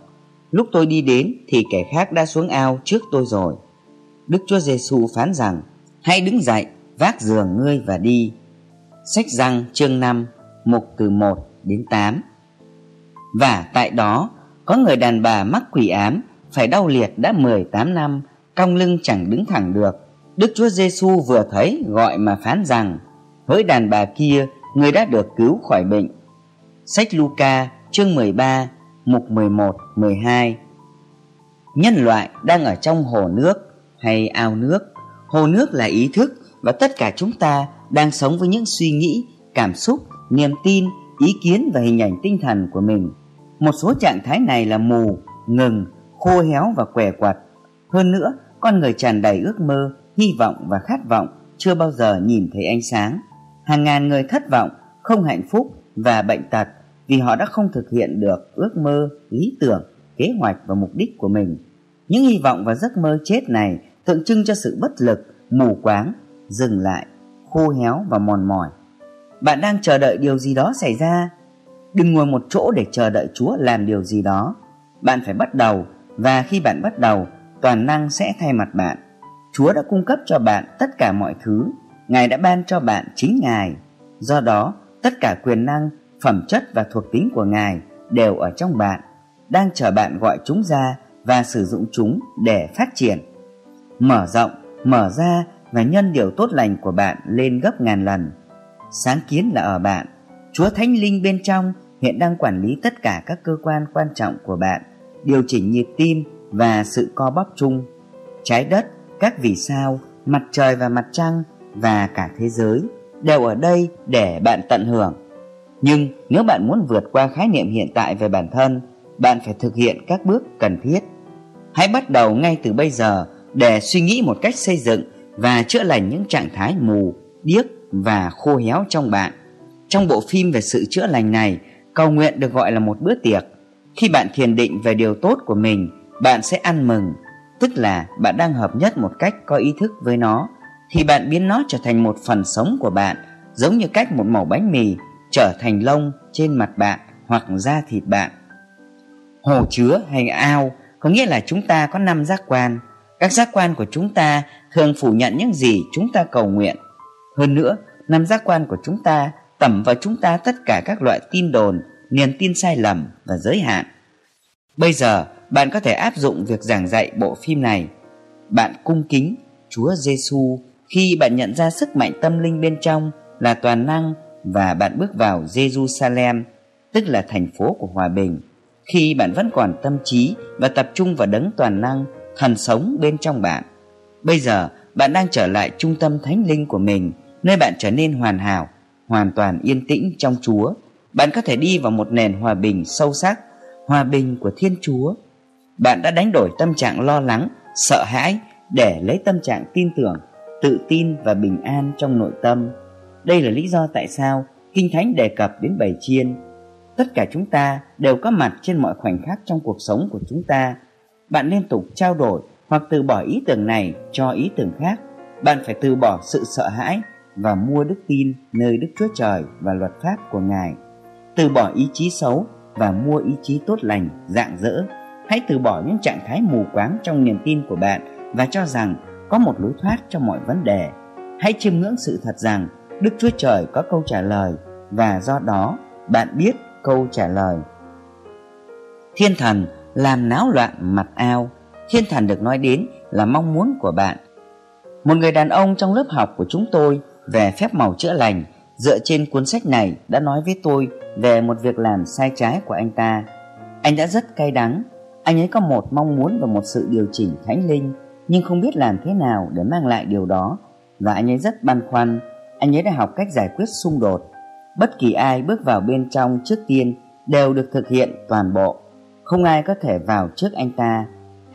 Lúc tôi đi đến thì kẻ khác đã xuống ao trước tôi rồi. Đức Chúa Giêsu phán rằng: Hãy đứng dậy, vác giường ngươi và đi. Sách răng chương 5, mục từ 1 đến 8. Và tại đó có người đàn bà mắc quỷ ám phải đau liệt đã 18 năm, cong lưng chẳng đứng thẳng được. Đức Chúa Giêsu vừa thấy gọi mà phán rằng: Hỡi đàn bà kia, người đã được cứu khỏi bệnh. Sách Luca chương 13 mục 11, 12 Nhân loại đang ở trong hồ nước hay ao nước Hồ nước là ý thức và tất cả chúng ta đang sống với những suy nghĩ, cảm xúc, niềm tin, ý kiến và hình ảnh tinh thần của mình. Một số trạng thái này là mù, ngừng, khô héo và què quặt. Hơn nữa, con người tràn đầy ước mơ, hy vọng và khát vọng chưa bao giờ nhìn thấy ánh sáng. Hàng ngàn người thất vọng, không hạnh phúc và bệnh tật vì họ đã không thực hiện được ước mơ, lý tưởng, kế hoạch và mục đích của mình. Những hy vọng và giấc mơ chết này tượng trưng cho sự bất lực, mù quáng, dừng lại, khô héo và mòn mỏi. Bạn đang chờ đợi điều gì đó xảy ra. Đừng ngồi một chỗ để chờ đợi Chúa làm điều gì đó. Bạn phải bắt đầu và khi bạn bắt đầu, toàn năng sẽ thay mặt bạn. Chúa đã cung cấp cho bạn tất cả mọi thứ, Ngài đã ban cho bạn chính Ngài. Do đó, tất cả quyền năng phẩm chất và thuộc tính của Ngài đều ở trong bạn, đang chờ bạn gọi chúng ra và sử dụng chúng để phát triển. Mở rộng, mở ra và nhân điều tốt lành của bạn lên gấp ngàn lần. Sáng kiến là ở bạn, Chúa Thánh Linh bên trong hiện đang quản lý tất cả các cơ quan quan trọng của bạn, điều chỉnh nhịp tim và sự co bóp chung. Trái đất, các vì sao, mặt trời và mặt trăng và cả thế giới đều ở đây để bạn tận hưởng nhưng nếu bạn muốn vượt qua khái niệm hiện tại về bản thân, bạn phải thực hiện các bước cần thiết. Hãy bắt đầu ngay từ bây giờ để suy nghĩ một cách xây dựng và chữa lành những trạng thái mù, điếc và khô héo trong bạn. Trong bộ phim về sự chữa lành này, cầu nguyện được gọi là một bữa tiệc. Khi bạn thiền định về điều tốt của mình, bạn sẽ ăn mừng, tức là bạn đang hợp nhất một cách có ý thức với nó, thì bạn biến nó trở thành một phần sống của bạn, giống như cách một mẩu bánh mì trở thành lông trên mặt bạn hoặc da thịt bạn. Hồ chứa hay ao có nghĩa là chúng ta có năm giác quan. Các giác quan của chúng ta thường phủ nhận những gì chúng ta cầu nguyện. Hơn nữa, năm giác quan của chúng ta tẩm vào chúng ta tất cả các loại tin đồn, niềm tin sai lầm và giới hạn. Bây giờ, bạn có thể áp dụng việc giảng dạy bộ phim này. Bạn cung kính Chúa Giêsu khi bạn nhận ra sức mạnh tâm linh bên trong là toàn năng và bạn bước vào Jerusalem, tức là thành phố của hòa bình, khi bạn vẫn còn tâm trí và tập trung vào đấng toàn năng, thần sống bên trong bạn. Bây giờ, bạn đang trở lại trung tâm thánh linh của mình, nơi bạn trở nên hoàn hảo, hoàn toàn yên tĩnh trong Chúa. Bạn có thể đi vào một nền hòa bình sâu sắc, hòa bình của Thiên Chúa. Bạn đã đánh đổi tâm trạng lo lắng, sợ hãi để lấy tâm trạng tin tưởng, tự tin và bình an trong nội tâm. Đây là lý do tại sao Kinh Thánh đề cập đến bảy chiên. Tất cả chúng ta đều có mặt trên mọi khoảnh khắc trong cuộc sống của chúng ta. Bạn liên tục trao đổi hoặc từ bỏ ý tưởng này cho ý tưởng khác. Bạn phải từ bỏ sự sợ hãi và mua đức tin nơi Đức Chúa Trời và luật pháp của Ngài. Từ bỏ ý chí xấu và mua ý chí tốt lành, dạng dỡ. Hãy từ bỏ những trạng thái mù quáng trong niềm tin của bạn và cho rằng có một lối thoát cho mọi vấn đề. Hãy chiêm ngưỡng sự thật rằng Đức Chúa Trời có câu trả lời và do đó bạn biết câu trả lời. Thiên thần làm náo loạn mặt ao. Thiên thần được nói đến là mong muốn của bạn. Một người đàn ông trong lớp học của chúng tôi về phép màu chữa lành, dựa trên cuốn sách này đã nói với tôi về một việc làm sai trái của anh ta. Anh đã rất cay đắng. Anh ấy có một mong muốn và một sự điều chỉnh thánh linh, nhưng không biết làm thế nào để mang lại điều đó và anh ấy rất băn khoăn. Anh ấy đã học cách giải quyết xung đột. Bất kỳ ai bước vào bên trong trước tiên đều được thực hiện toàn bộ. Không ai có thể vào trước anh ta.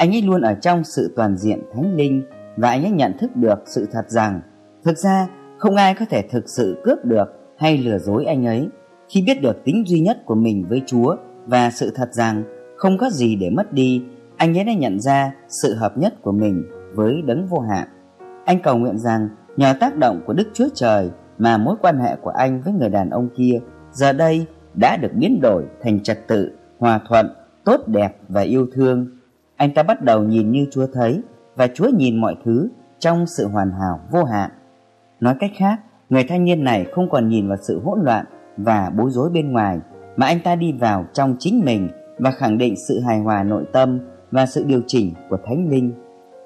Anh ấy luôn ở trong sự toàn diện thánh linh và anh ấy nhận thức được sự thật rằng thực ra không ai có thể thực sự cướp được hay lừa dối anh ấy khi biết được tính duy nhất của mình với Chúa và sự thật rằng không có gì để mất đi, anh ấy đã nhận ra sự hợp nhất của mình với đấng vô hạn. Anh cầu nguyện rằng nhờ tác động của Đức Chúa Trời mà mối quan hệ của anh với người đàn ông kia giờ đây đã được biến đổi thành trật tự, hòa thuận, tốt đẹp và yêu thương. Anh ta bắt đầu nhìn như Chúa thấy và Chúa nhìn mọi thứ trong sự hoàn hảo vô hạn. Nói cách khác, người thanh niên này không còn nhìn vào sự hỗn loạn và bối rối bên ngoài, mà anh ta đi vào trong chính mình và khẳng định sự hài hòa nội tâm và sự điều chỉnh của Thánh Linh.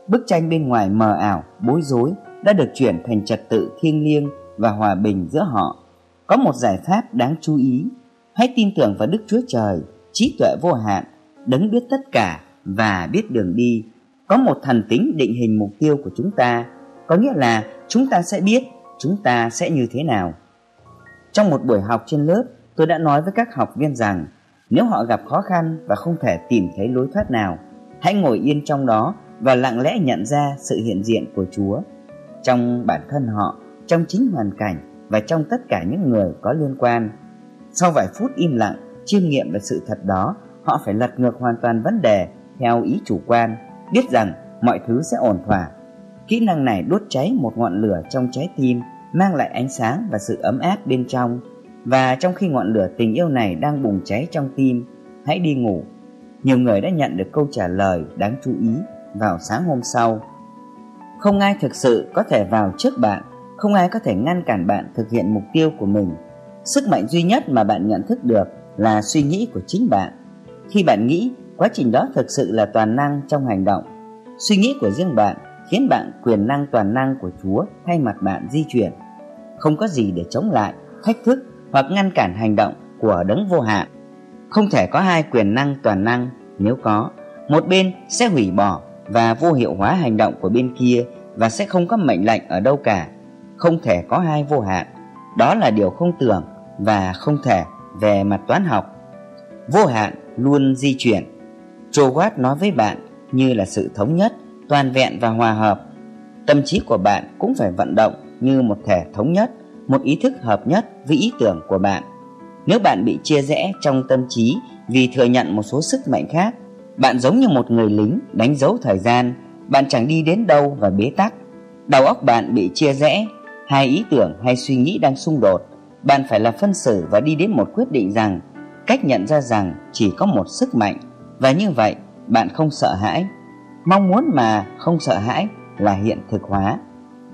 Bức tranh bên ngoài mờ ảo, bối rối đã được chuyển thành trật tự thiêng liêng và hòa bình giữa họ. Có một giải pháp đáng chú ý, hãy tin tưởng vào Đức Chúa Trời, trí tuệ vô hạn, đấng biết tất cả và biết đường đi. Có một thần tính định hình mục tiêu của chúng ta, có nghĩa là chúng ta sẽ biết chúng ta sẽ như thế nào. Trong một buổi học trên lớp, tôi đã nói với các học viên rằng nếu họ gặp khó khăn và không thể tìm thấy lối thoát nào, hãy ngồi yên trong đó và lặng lẽ nhận ra sự hiện diện của Chúa trong bản thân họ, trong chính hoàn cảnh và trong tất cả những người có liên quan. Sau vài phút im lặng, chiêm nghiệm về sự thật đó, họ phải lật ngược hoàn toàn vấn đề theo ý chủ quan, biết rằng mọi thứ sẽ ổn thỏa Kỹ năng này đốt cháy một ngọn lửa trong trái tim, mang lại ánh sáng và sự ấm áp bên trong. Và trong khi ngọn lửa tình yêu này đang bùng cháy trong tim, hãy đi ngủ. Nhiều người đã nhận được câu trả lời đáng chú ý vào sáng hôm sau. Không ai thực sự có thể vào trước bạn, không ai có thể ngăn cản bạn thực hiện mục tiêu của mình. Sức mạnh duy nhất mà bạn nhận thức được là suy nghĩ của chính bạn. Khi bạn nghĩ, quá trình đó thực sự là toàn năng trong hành động. Suy nghĩ của riêng bạn khiến bạn quyền năng toàn năng của Chúa thay mặt bạn di chuyển. Không có gì để chống lại, thách thức hoặc ngăn cản hành động của đấng vô hạn. Không thể có hai quyền năng toàn năng, nếu có, một bên sẽ hủy bỏ và vô hiệu hóa hành động của bên kia và sẽ không có mệnh lệnh ở đâu cả. Không thể có hai vô hạn. Đó là điều không tưởng và không thể về mặt toán học. Vô hạn luôn di chuyển. Joe nói với bạn như là sự thống nhất toàn vẹn và hòa hợp. Tâm trí của bạn cũng phải vận động như một thể thống nhất, một ý thức hợp nhất với ý tưởng của bạn. Nếu bạn bị chia rẽ trong tâm trí vì thừa nhận một số sức mạnh khác, bạn giống như một người lính đánh dấu thời gian, bạn chẳng đi đến đâu và bế tắc. Đầu óc bạn bị chia rẽ, hai ý tưởng hay suy nghĩ đang xung đột. Bạn phải là phân xử và đi đến một quyết định rằng cách nhận ra rằng chỉ có một sức mạnh và như vậy, bạn không sợ hãi. Mong muốn mà không sợ hãi là hiện thực hóa.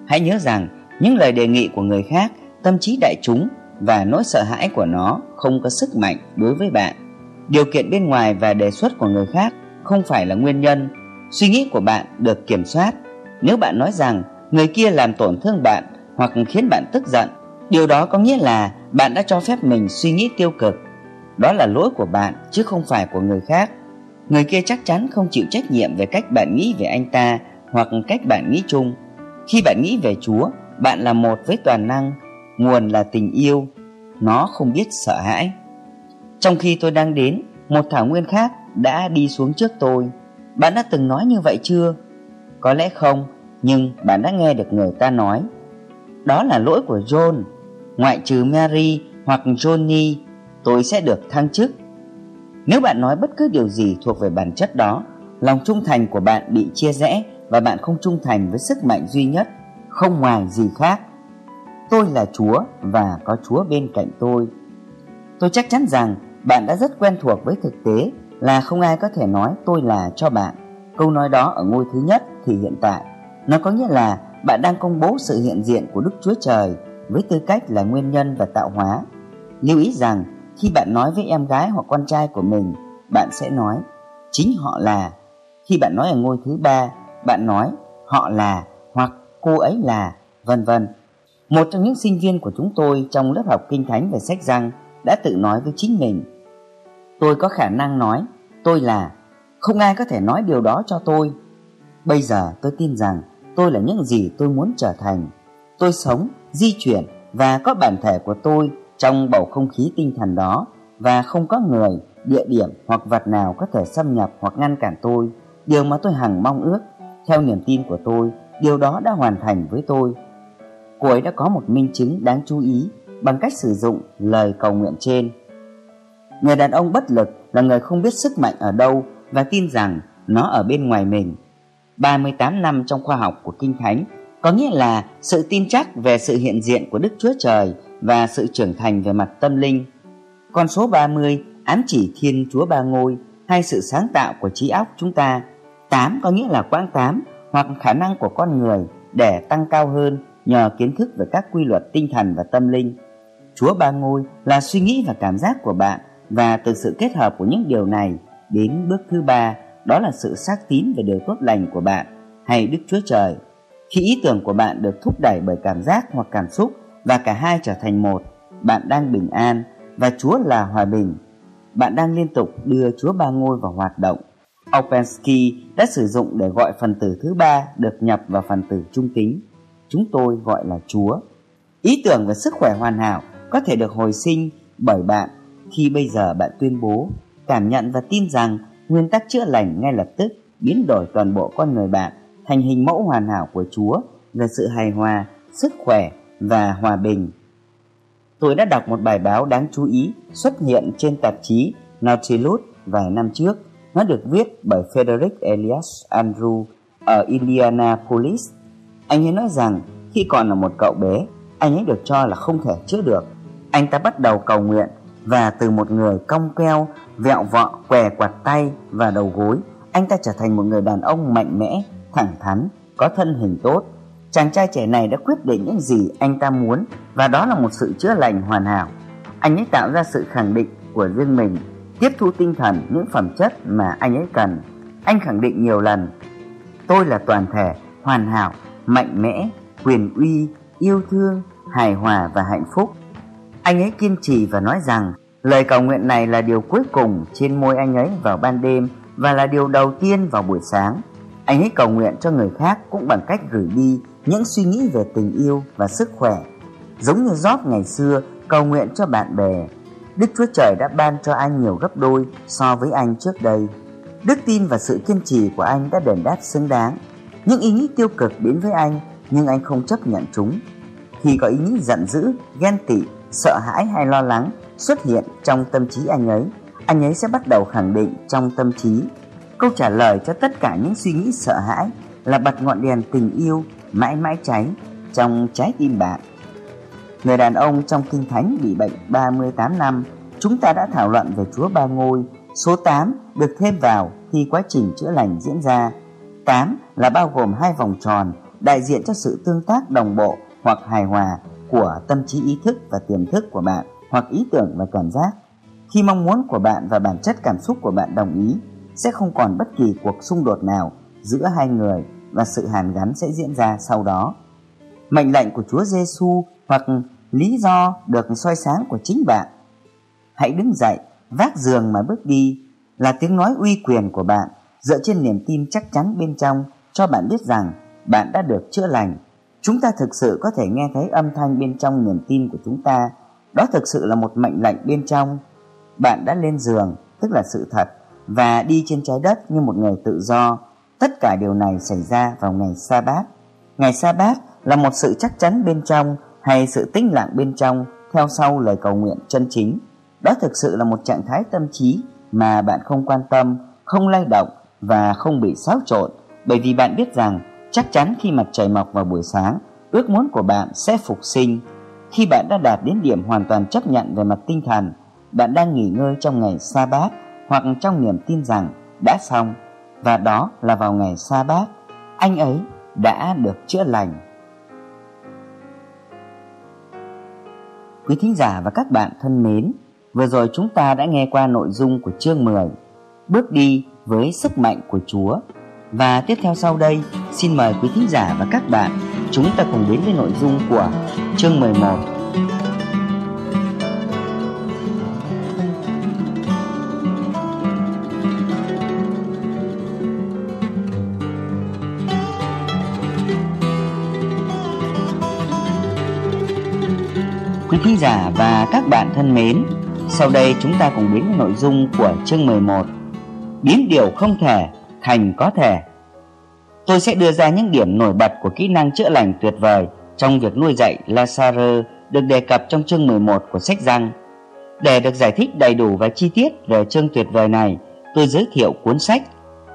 Hãy nhớ rằng, những lời đề nghị của người khác, tâm trí đại chúng và nỗi sợ hãi của nó không có sức mạnh đối với bạn. Điều kiện bên ngoài và đề xuất của người khác không phải là nguyên nhân. Suy nghĩ của bạn được kiểm soát. Nếu bạn nói rằng người kia làm tổn thương bạn hoặc khiến bạn tức giận, điều đó có nghĩa là bạn đã cho phép mình suy nghĩ tiêu cực. Đó là lỗi của bạn chứ không phải của người khác người kia chắc chắn không chịu trách nhiệm về cách bạn nghĩ về anh ta hoặc cách bạn nghĩ chung Khi bạn nghĩ về Chúa, bạn là một với toàn năng, nguồn là tình yêu, nó không biết sợ hãi. Trong khi tôi đang đến, một thảo nguyên khác đã đi xuống trước tôi. Bạn đã từng nói như vậy chưa? Có lẽ không, nhưng bạn đã nghe được người ta nói. Đó là lỗi của John. Ngoại trừ Mary hoặc Johnny, tôi sẽ được thăng chức. Nếu bạn nói bất cứ điều gì thuộc về bản chất đó, lòng trung thành của bạn bị chia rẽ và bạn không trung thành với sức mạnh duy nhất, không ngoài gì khác. Tôi là Chúa và có Chúa bên cạnh tôi. Tôi chắc chắn rằng bạn đã rất quen thuộc với thực tế là không ai có thể nói tôi là cho bạn. Câu nói đó ở ngôi thứ nhất thì hiện tại. Nó có nghĩa là bạn đang công bố sự hiện diện của Đức Chúa Trời với tư cách là nguyên nhân và tạo hóa. Lưu ý rằng khi bạn nói với em gái hoặc con trai của mình, bạn sẽ nói chính họ là. Khi bạn nói ở ngôi thứ ba, bạn nói họ là hoặc cô ấy là, vân vân. Một trong những sinh viên của chúng tôi trong lớp học kinh thánh về sách răng đã tự nói với chính mình. Tôi có khả năng nói tôi là, không ai có thể nói điều đó cho tôi. Bây giờ tôi tin rằng tôi là những gì tôi muốn trở thành. Tôi sống, di chuyển và có bản thể của tôi trong bầu không khí tinh thần đó và không có người, địa điểm hoặc vật nào có thể xâm nhập hoặc ngăn cản tôi. Điều mà tôi hằng mong ước, theo niềm tin của tôi, điều đó đã hoàn thành với tôi. Cô ấy đã có một minh chứng đáng chú ý bằng cách sử dụng lời cầu nguyện trên. Người đàn ông bất lực là người không biết sức mạnh ở đâu và tin rằng nó ở bên ngoài mình. 38 năm trong khoa học của Kinh Thánh có nghĩa là sự tin chắc về sự hiện diện của Đức Chúa Trời và sự trưởng thành về mặt tâm linh. Con số 30 ám chỉ Thiên Chúa Ba Ngôi hay sự sáng tạo của trí óc chúng ta. 8 có nghĩa là quãng 8 hoặc khả năng của con người để tăng cao hơn nhờ kiến thức về các quy luật tinh thần và tâm linh. Chúa Ba Ngôi là suy nghĩ và cảm giác của bạn và từ sự kết hợp của những điều này đến bước thứ ba, đó là sự xác tín về điều tốt lành của bạn hay Đức Chúa Trời. Khi ý tưởng của bạn được thúc đẩy bởi cảm giác hoặc cảm xúc và cả hai trở thành một, bạn đang bình an và Chúa là hòa bình. Bạn đang liên tục đưa Chúa Ba Ngôi vào hoạt động. Opensky đã sử dụng để gọi phần tử thứ ba được nhập vào phần tử trung tính. Chúng tôi gọi là Chúa. Ý tưởng về sức khỏe hoàn hảo có thể được hồi sinh bởi bạn khi bây giờ bạn tuyên bố, cảm nhận và tin rằng nguyên tắc chữa lành ngay lập tức biến đổi toàn bộ con người bạn thành hình mẫu hoàn hảo của Chúa về sự hài hòa, sức khỏe và hòa bình. Tôi đã đọc một bài báo đáng chú ý xuất hiện trên tạp chí Nautilus vài năm trước. Nó được viết bởi Frederick Elias Andrew ở Indianapolis. Anh ấy nói rằng khi còn là một cậu bé, anh ấy được cho là không thể chữa được. Anh ta bắt đầu cầu nguyện và từ một người cong keo, vẹo vọ, què quạt tay và đầu gối, anh ta trở thành một người đàn ông mạnh mẽ, thẳng thắn, có thân hình tốt. Chàng trai trẻ này đã quyết định những gì anh ta muốn và đó là một sự chữa lành hoàn hảo. Anh ấy tạo ra sự khẳng định của riêng mình, tiếp thu tinh thần những phẩm chất mà anh ấy cần. Anh khẳng định nhiều lần, tôi là toàn thể, hoàn hảo, mạnh mẽ, quyền uy, yêu thương, hài hòa và hạnh phúc. Anh ấy kiên trì và nói rằng lời cầu nguyện này là điều cuối cùng trên môi anh ấy vào ban đêm và là điều đầu tiên vào buổi sáng. Anh ấy cầu nguyện cho người khác cũng bằng cách gửi đi những suy nghĩ về tình yêu và sức khỏe. Giống như Job ngày xưa cầu nguyện cho bạn bè, Đức Chúa Trời đã ban cho anh nhiều gấp đôi so với anh trước đây. Đức tin và sự kiên trì của anh đã đền đáp xứng đáng. Những ý nghĩ tiêu cực đến với anh nhưng anh không chấp nhận chúng. Khi có ý nghĩ giận dữ, ghen tị, sợ hãi hay lo lắng xuất hiện trong tâm trí anh ấy, anh ấy sẽ bắt đầu khẳng định trong tâm trí. Câu trả lời cho tất cả những suy nghĩ sợ hãi là bật ngọn đèn tình yêu mãi mãi cháy trong trái tim bạn. Người đàn ông trong kinh thánh bị bệnh 38 năm, chúng ta đã thảo luận về Chúa Ba Ngôi. Số 8 được thêm vào khi quá trình chữa lành diễn ra. 8 là bao gồm hai vòng tròn đại diện cho sự tương tác đồng bộ hoặc hài hòa của tâm trí ý thức và tiềm thức của bạn hoặc ý tưởng và cảm giác. Khi mong muốn của bạn và bản chất cảm xúc của bạn đồng ý, sẽ không còn bất kỳ cuộc xung đột nào giữa hai người và sự hàn gắn sẽ diễn ra sau đó. Mệnh lệnh của Chúa Giêsu hoặc lý do được soi sáng của chính bạn. Hãy đứng dậy, vác giường mà bước đi là tiếng nói uy quyền của bạn dựa trên niềm tin chắc chắn bên trong cho bạn biết rằng bạn đã được chữa lành Chúng ta thực sự có thể nghe thấy âm thanh bên trong niềm tin của chúng ta. Đó thực sự là một mệnh lệnh bên trong. Bạn đã lên giường, tức là sự thật, và đi trên trái đất như một người tự do. Tất cả điều này xảy ra vào ngày sa bát. Ngày sa bát là một sự chắc chắn bên trong hay sự tĩnh lặng bên trong theo sau lời cầu nguyện chân chính. Đó thực sự là một trạng thái tâm trí mà bạn không quan tâm, không lay động và không bị xáo trộn bởi vì bạn biết rằng chắc chắn khi mặt trời mọc vào buổi sáng, ước muốn của bạn sẽ phục sinh. Khi bạn đã đạt đến điểm hoàn toàn chấp nhận về mặt tinh thần, bạn đang nghỉ ngơi trong ngày sa bát hoặc trong niềm tin rằng đã xong và đó là vào ngày sa bát anh ấy đã được chữa lành. Quý thính giả và các bạn thân mến, vừa rồi chúng ta đã nghe qua nội dung của chương 10, bước đi với sức mạnh của Chúa. Và tiếp theo sau đây, xin mời quý thính giả và các bạn chúng ta cùng đến với nội dung của chương 11 thính giả và các bạn thân mến, sau đây chúng ta cùng đến với nội dung của chương 11 Biến điều không thể thành có thể Tôi sẽ đưa ra những điểm nổi bật của kỹ năng chữa lành tuyệt vời trong việc nuôi dạy Lazarus được đề cập trong chương 11 của sách răng. Để được giải thích đầy đủ và chi tiết về chương tuyệt vời này, tôi giới thiệu cuốn sách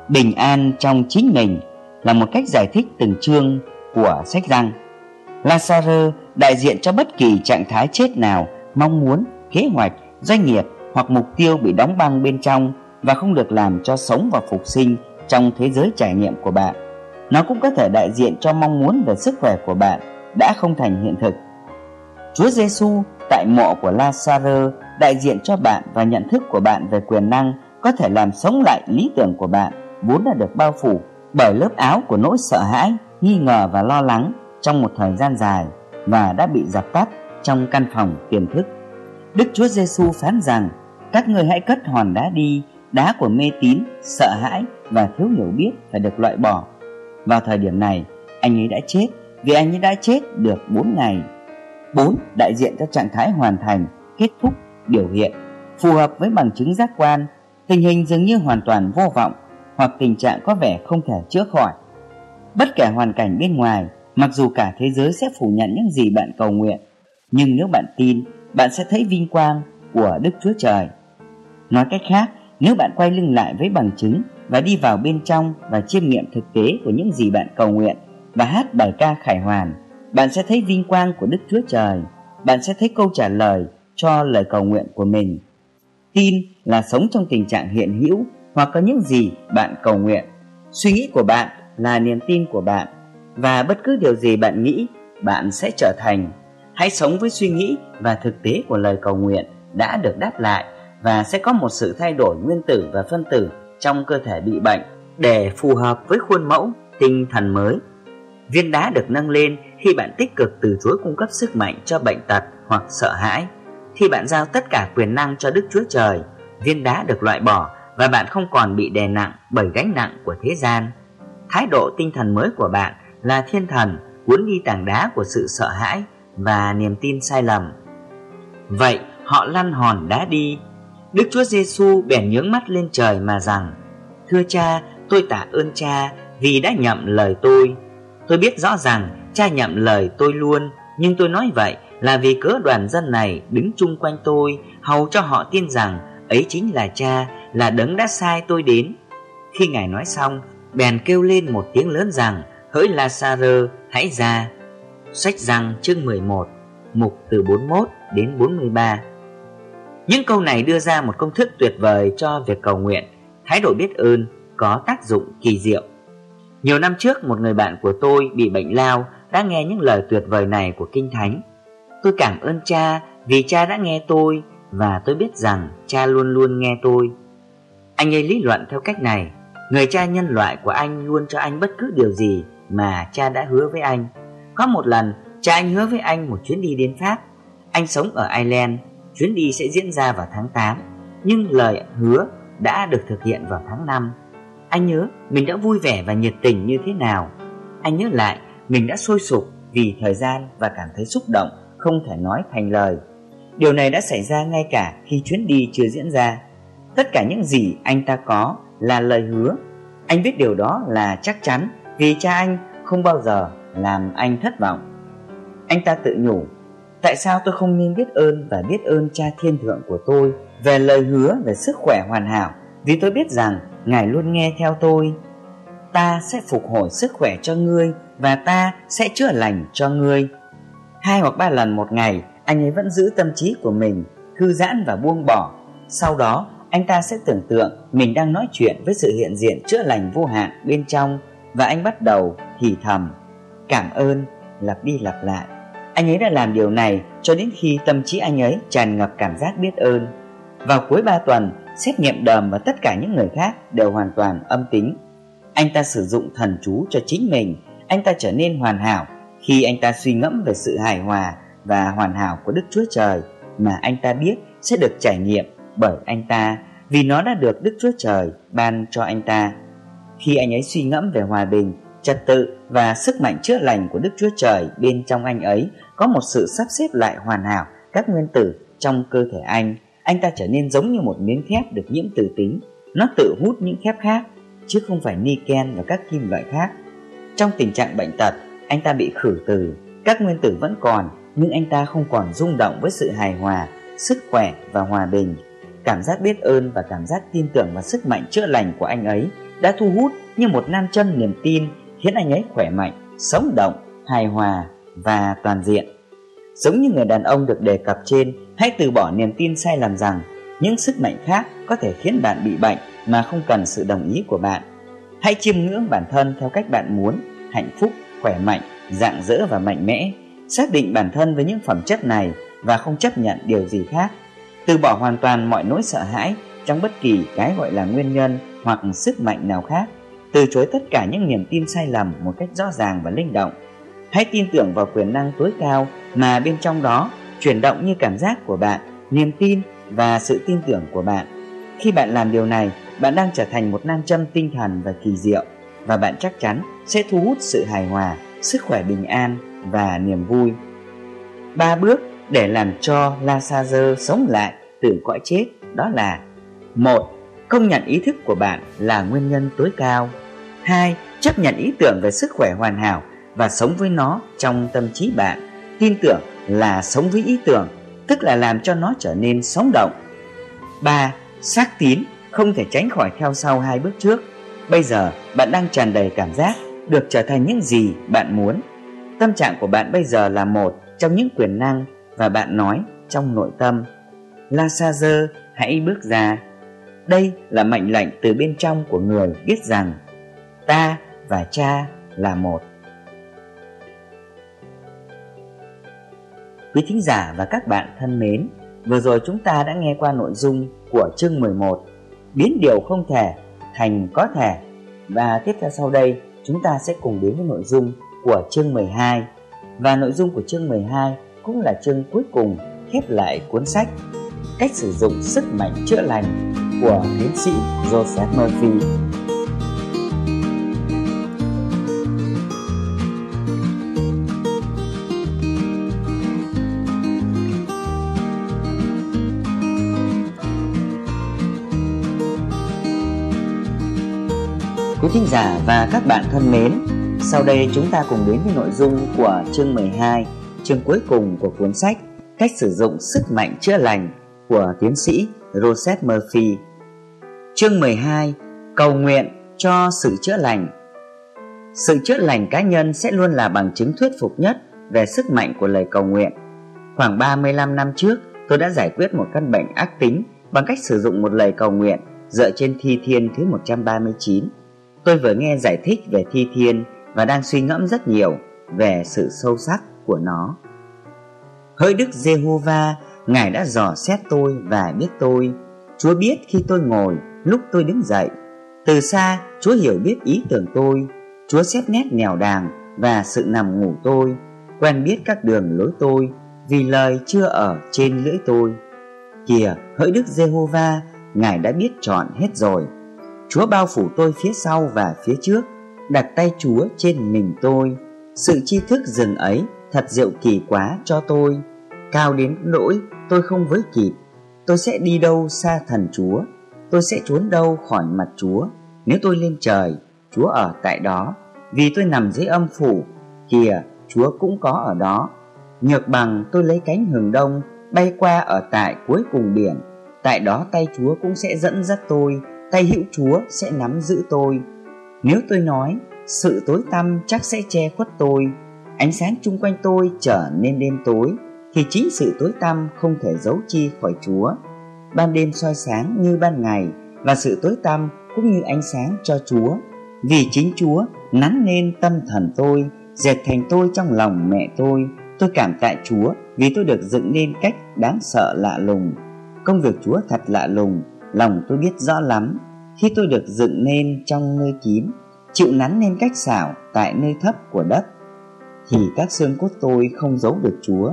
Bình an trong chính mình là một cách giải thích từng chương của sách răng. Lazarus đại diện cho bất kỳ trạng thái chết nào, mong muốn, kế hoạch, doanh nghiệp hoặc mục tiêu bị đóng băng bên trong và không được làm cho sống và phục sinh trong thế giới trải nghiệm của bạn. Nó cũng có thể đại diện cho mong muốn về sức khỏe của bạn đã không thành hiện thực. Chúa Giêsu tại mộ của Lazarus đại diện cho bạn và nhận thức của bạn về quyền năng có thể làm sống lại lý tưởng của bạn vốn đã được bao phủ bởi lớp áo của nỗi sợ hãi, nghi ngờ và lo lắng trong một thời gian dài và đã bị dập tắt trong căn phòng tiềm thức. Đức Chúa Giêsu phán rằng: "Các ngươi hãy cất hòn đá đi, đá của mê tín, sợ hãi và thiếu hiểu biết phải được loại bỏ." Vào thời điểm này, anh ấy đã chết vì anh ấy đã chết được 4 ngày. 4 đại diện cho trạng thái hoàn thành, kết thúc, biểu hiện, phù hợp với bằng chứng giác quan, tình hình dường như hoàn toàn vô vọng hoặc tình trạng có vẻ không thể chữa khỏi. Bất kể hoàn cảnh bên ngoài, mặc dù cả thế giới sẽ phủ nhận những gì bạn cầu nguyện, nhưng nếu bạn tin, bạn sẽ thấy vinh quang của Đức Chúa Trời. Nói cách khác, nếu bạn quay lưng lại với bằng chứng và đi vào bên trong và chiêm nghiệm thực tế của những gì bạn cầu nguyện và hát bài ca khải hoàn, bạn sẽ thấy vinh quang của Đức Chúa Trời. Bạn sẽ thấy câu trả lời cho lời cầu nguyện của mình. Tin là sống trong tình trạng hiện hữu hoặc có những gì bạn cầu nguyện. Suy nghĩ của bạn là niềm tin của bạn và bất cứ điều gì bạn nghĩ, bạn sẽ trở thành. Hãy sống với suy nghĩ và thực tế của lời cầu nguyện đã được đáp lại và sẽ có một sự thay đổi nguyên tử và phân tử trong cơ thể bị bệnh để phù hợp với khuôn mẫu tinh thần mới. Viên đá được nâng lên khi bạn tích cực từ chối cung cấp sức mạnh cho bệnh tật hoặc sợ hãi. Khi bạn giao tất cả quyền năng cho Đức Chúa Trời, viên đá được loại bỏ và bạn không còn bị đè nặng bởi gánh nặng của thế gian. Thái độ tinh thần mới của bạn là thiên thần cuốn đi tảng đá của sự sợ hãi và niềm tin sai lầm. Vậy họ lăn hòn đá đi Đức Chúa Giêsu bèn nhướng mắt lên trời mà rằng: "Thưa Cha, tôi tạ ơn Cha vì đã nhậm lời tôi. Tôi biết rõ rằng Cha nhậm lời tôi luôn, nhưng tôi nói vậy là vì cớ đoàn dân này đứng chung quanh tôi, hầu cho họ tin rằng ấy chính là Cha, là đấng đã sai tôi đến." Khi Ngài nói xong, bèn kêu lên một tiếng lớn rằng: "Hỡi Lazarơ, hãy ra." Sách răng chương 11, mục từ 41 đến 43. Những câu này đưa ra một công thức tuyệt vời cho việc cầu nguyện, thái độ biết ơn có tác dụng kỳ diệu. Nhiều năm trước, một người bạn của tôi bị bệnh lao đã nghe những lời tuyệt vời này của Kinh Thánh. Tôi cảm ơn cha vì cha đã nghe tôi và tôi biết rằng cha luôn luôn nghe tôi. Anh ấy lý luận theo cách này, người cha nhân loại của anh luôn cho anh bất cứ điều gì mà cha đã hứa với anh. Có một lần, cha anh hứa với anh một chuyến đi đến Pháp. Anh sống ở Ireland chuyến đi sẽ diễn ra vào tháng 8, nhưng lời hứa đã được thực hiện vào tháng 5. Anh nhớ mình đã vui vẻ và nhiệt tình như thế nào. Anh nhớ lại mình đã sôi sục vì thời gian và cảm thấy xúc động không thể nói thành lời. Điều này đã xảy ra ngay cả khi chuyến đi chưa diễn ra. Tất cả những gì anh ta có là lời hứa. Anh biết điều đó là chắc chắn vì cha anh không bao giờ làm anh thất vọng. Anh ta tự nhủ, tại sao tôi không nên biết ơn và biết ơn cha thiên thượng của tôi về lời hứa về sức khỏe hoàn hảo vì tôi biết rằng Ngài luôn nghe theo tôi. Ta sẽ phục hồi sức khỏe cho ngươi và ta sẽ chữa lành cho ngươi. Hai hoặc ba lần một ngày, anh ấy vẫn giữ tâm trí của mình, thư giãn và buông bỏ. Sau đó, anh ta sẽ tưởng tượng mình đang nói chuyện với sự hiện diện chữa lành vô hạn bên trong và anh bắt đầu thì thầm, cảm ơn, lặp đi lặp lại. Anh ấy đã làm điều này cho đến khi tâm trí anh ấy tràn ngập cảm giác biết ơn. Vào cuối ba tuần, xét nghiệm đờm và tất cả những người khác đều hoàn toàn âm tính. Anh ta sử dụng thần chú cho chính mình, anh ta trở nên hoàn hảo khi anh ta suy ngẫm về sự hài hòa và hoàn hảo của Đức Chúa Trời mà anh ta biết sẽ được trải nghiệm bởi anh ta vì nó đã được Đức Chúa Trời ban cho anh ta. Khi anh ấy suy ngẫm về hòa bình, trật tự và sức mạnh chữa lành của Đức Chúa Trời bên trong anh ấy có một sự sắp xếp lại hoàn hảo các nguyên tử trong cơ thể anh. Anh ta trở nên giống như một miếng thép được nhiễm từ tính. Nó tự hút những thép khác, chứ không phải niken và các kim loại khác. Trong tình trạng bệnh tật, anh ta bị khử từ. Các nguyên tử vẫn còn, nhưng anh ta không còn rung động với sự hài hòa, sức khỏe và hòa bình. Cảm giác biết ơn và cảm giác tin tưởng vào sức mạnh chữa lành của anh ấy đã thu hút như một nam châm niềm tin khiến anh ấy khỏe mạnh, sống động, hài hòa và toàn diện. Giống như người đàn ông được đề cập trên, hãy từ bỏ niềm tin sai lầm rằng những sức mạnh khác có thể khiến bạn bị bệnh mà không cần sự đồng ý của bạn. Hãy chiêm ngưỡng bản thân theo cách bạn muốn, hạnh phúc, khỏe mạnh, rạng rỡ và mạnh mẽ. Xác định bản thân với những phẩm chất này và không chấp nhận điều gì khác. Từ bỏ hoàn toàn mọi nỗi sợ hãi trong bất kỳ cái gọi là nguyên nhân hoặc sức mạnh nào khác. Từ chối tất cả những niềm tin sai lầm một cách rõ ràng và linh động. Hãy tin tưởng vào quyền năng tối cao mà bên trong đó chuyển động như cảm giác của bạn, niềm tin và sự tin tưởng của bạn. Khi bạn làm điều này, bạn đang trở thành một nam châm tinh thần và kỳ diệu và bạn chắc chắn sẽ thu hút sự hài hòa, sức khỏe bình an và niềm vui. Ba bước để làm cho Lasazer sống lại từ cõi chết đó là một Công nhận ý thức của bạn là nguyên nhân tối cao. 2. Chấp nhận ý tưởng về sức khỏe hoàn hảo và sống với nó trong tâm trí bạn. Tin tưởng là sống với ý tưởng, tức là làm cho nó trở nên sống động. 3. Xác tín không thể tránh khỏi theo sau hai bước trước. Bây giờ bạn đang tràn đầy cảm giác được trở thành những gì bạn muốn. Tâm trạng của bạn bây giờ là một trong những quyền năng và bạn nói trong nội tâm. La hãy bước ra đây là mệnh lệnh từ bên trong của người biết rằng ta và cha là một. Quý thính giả và các bạn thân mến, Vừa rồi chúng ta đã nghe qua nội dung của chương 11 Biến điều không thể thành có thể. Và tiếp theo sau đây, chúng ta sẽ cùng đến với nội dung của chương 12 Và nội dung của chương 12 cũng là chương cuối cùng khép lại cuốn sách Cách sử dụng sức mạnh chữa lành của tiến sĩ Joseph Murphy. Quý thính giả và các bạn thân mến, sau đây chúng ta cùng đến với nội dung của chương 12, chương cuối cùng của cuốn sách Cách sử dụng sức mạnh chữa lành của tiến sĩ Joseph Murphy. Chương 12: Cầu nguyện cho sự chữa lành. Sự chữa lành cá nhân sẽ luôn là bằng chứng thuyết phục nhất về sức mạnh của lời cầu nguyện. Khoảng 35 năm trước, tôi đã giải quyết một căn bệnh ác tính bằng cách sử dụng một lời cầu nguyện dựa trên Thi Thiên thứ 139. Tôi vừa nghe giải thích về Thi Thiên và đang suy ngẫm rất nhiều về sự sâu sắc của nó. Hỡi Đức Giê-hô-va, Ngài đã dò xét tôi và biết tôi. Chúa biết khi tôi ngồi, lúc tôi đứng dậy. Từ xa, Chúa hiểu biết ý tưởng tôi. Chúa xét nét nghèo đàng và sự nằm ngủ tôi, quen biết các đường lối tôi, vì lời chưa ở trên lưỡi tôi. Kìa, hỡi Đức Giê-hô-va, Ngài đã biết chọn hết rồi. Chúa bao phủ tôi phía sau và phía trước, đặt tay Chúa trên mình tôi. Sự tri thức rừng ấy thật diệu kỳ quá cho tôi Cao đến nỗi tôi không với kịp. Tôi sẽ đi đâu xa thần Chúa? Tôi sẽ trốn đâu khỏi mặt Chúa? Nếu tôi lên trời, Chúa ở tại đó. Vì tôi nằm dưới âm phủ, Kìa, Chúa cũng có ở đó. Nhược bằng, tôi lấy cánh hừng đông, Bay qua ở tại cuối cùng biển. Tại đó tay Chúa cũng sẽ dẫn dắt tôi, Tay hữu Chúa sẽ nắm giữ tôi. Nếu tôi nói, Sự tối tăm chắc sẽ che khuất tôi. Ánh sáng chung quanh tôi trở nên đêm tối. Thì chính sự tối tăm không thể giấu chi khỏi Chúa. Ban đêm soi sáng như ban ngày Và sự tối tăm cũng như ánh sáng cho Chúa. Vì chính Chúa nắn nên tâm thần tôi, Dệt thành tôi trong lòng mẹ tôi Tôi cảm tạ Chúa vì tôi được dựng nên cách đáng sợ lạ lùng. Công việc Chúa thật lạ lùng, Lòng tôi biết rõ lắm. Khi tôi được dựng nên trong nơi kín, Chịu nắn nên cách xảo tại nơi thấp của đất, Thì các xương cốt tôi không giấu được Chúa.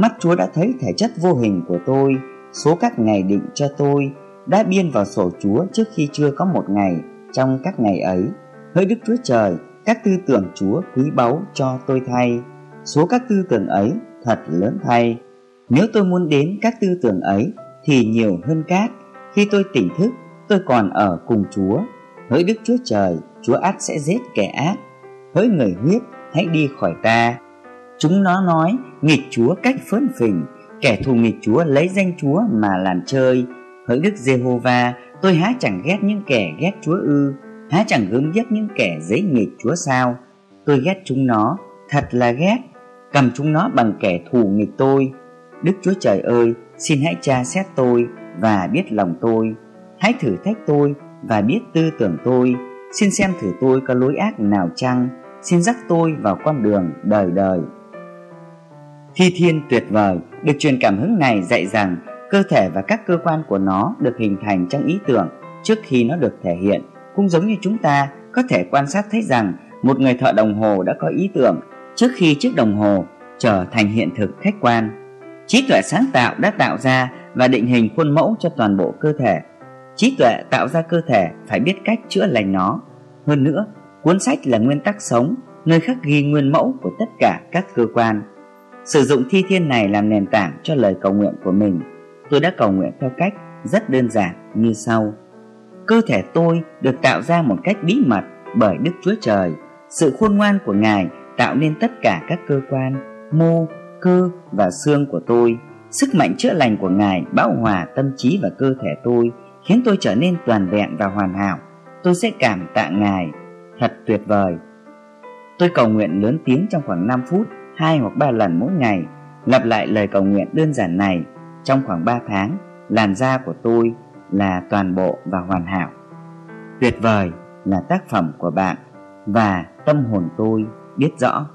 Mắt Chúa đã thấy thể chất vô hình của tôi, Số các ngày định cho tôi, Đã biên vào sổ Chúa trước khi chưa có một ngày Trong các ngày ấy. Hỡi Đức Chúa Trời, Các tư tưởng Chúa quý báu cho tôi thay. Số các tư tưởng ấy thật lớn thay. Nếu tôi muốn đến các tư tưởng ấy thì nhiều hơn cát khi tôi tỉnh thức, tôi còn ở cùng chúa. Hỡi đức chúa trời, chúa ắt sẽ giết kẻ ác. Hỡi người huyết, hãy đi khỏi ta. Chúng nó nói nghịch chúa cách phớn phình. Kẻ thù nghịch chúa lấy danh chúa mà làm chơi. Hỡi đức giê-hô-va, tôi há chẳng ghét những kẻ ghét chúa ư, há chẳng gớm ghét những kẻ dễ nghịch chúa sao? Tôi ghét chúng nó, thật là ghét. Cầm chúng nó bằng kẻ thù nghịch tôi. Đức chúa trời ơi, xin hãy tra xét tôi và biết lòng tôi. Hãy thử thách tôi và biết tư tưởng tôi. Xin xem thử tôi có lối ác nào chăng? Xin dắt tôi vào con đường đời đời thi thiên tuyệt vời, được truyền cảm hứng này dạy rằng cơ thể và các cơ quan của nó được hình thành trong ý tưởng trước khi nó được thể hiện. Cũng giống như chúng ta, có thể quan sát thấy rằng một người thợ đồng hồ đã có ý tưởng trước khi chiếc đồng hồ trở thành hiện thực khách quan. Trí tuệ sáng tạo đã tạo ra và định hình khuôn mẫu cho toàn bộ cơ thể. Trí tuệ tạo ra cơ thể phải biết cách chữa lành nó. Hơn nữa, cuốn sách là nguyên tắc sống, nơi khắc ghi nguyên mẫu của tất cả các cơ quan sử dụng thi thiên này làm nền tảng cho lời cầu nguyện của mình. Tôi đã cầu nguyện theo cách rất đơn giản như sau. Cơ thể tôi được tạo ra một cách bí mật bởi đức chúa trời. Sự khôn ngoan của ngài tạo nên tất cả các cơ quan, mô, cơ và xương của tôi. Sức mạnh chữa lành của ngài bão hòa tâm trí và cơ thể tôi, khiến tôi trở nên toàn vẹn và hoàn hảo. Tôi sẽ cảm tạ ngài. Thật tuyệt vời. Tôi cầu nguyện lớn tiếng trong khoảng 5 phút hai hoặc ba lần mỗi ngày lặp lại lời cầu nguyện đơn giản này trong khoảng 3 tháng làn da của tôi là toàn bộ và hoàn hảo. Tuyệt vời là tác phẩm của bạn và tâm hồn tôi biết rõ.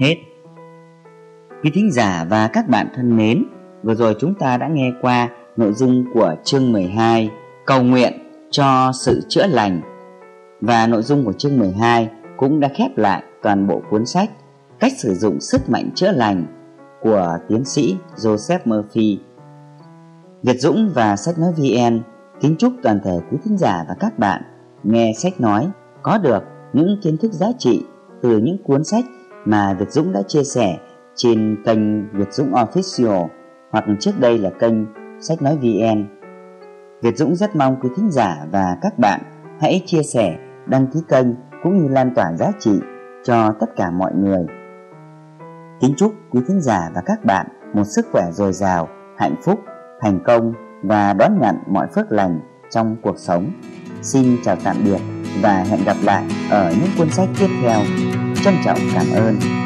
Hết. Quý thính giả và các bạn thân mến, vừa rồi chúng ta đã nghe qua nội dung của chương 12 Cầu nguyện cho sự chữa lành. Và nội dung của chương 12 cũng đã khép lại toàn bộ cuốn sách Cách sử dụng sức mạnh chữa lành của tiến sĩ Joseph Murphy. Việt Dũng và Sách Nói VN kính chúc toàn thể quý thính giả và các bạn nghe sách nói có được những kiến thức giá trị từ những cuốn sách mà Việt Dũng đã chia sẻ trên kênh Việt Dũng Official hoặc trước đây là kênh Sách Nói VN. Việt Dũng rất mong quý thính giả và các bạn hãy chia sẻ, đăng ký kênh cũng như lan tỏa giá trị cho tất cả mọi người. Kính chúc quý thính giả và các bạn một sức khỏe dồi dào, hạnh phúc, thành công và đón nhận mọi phước lành trong cuộc sống. Xin chào tạm biệt và hẹn gặp lại ở những cuốn sách tiếp theo. Trân trọng cảm ơn.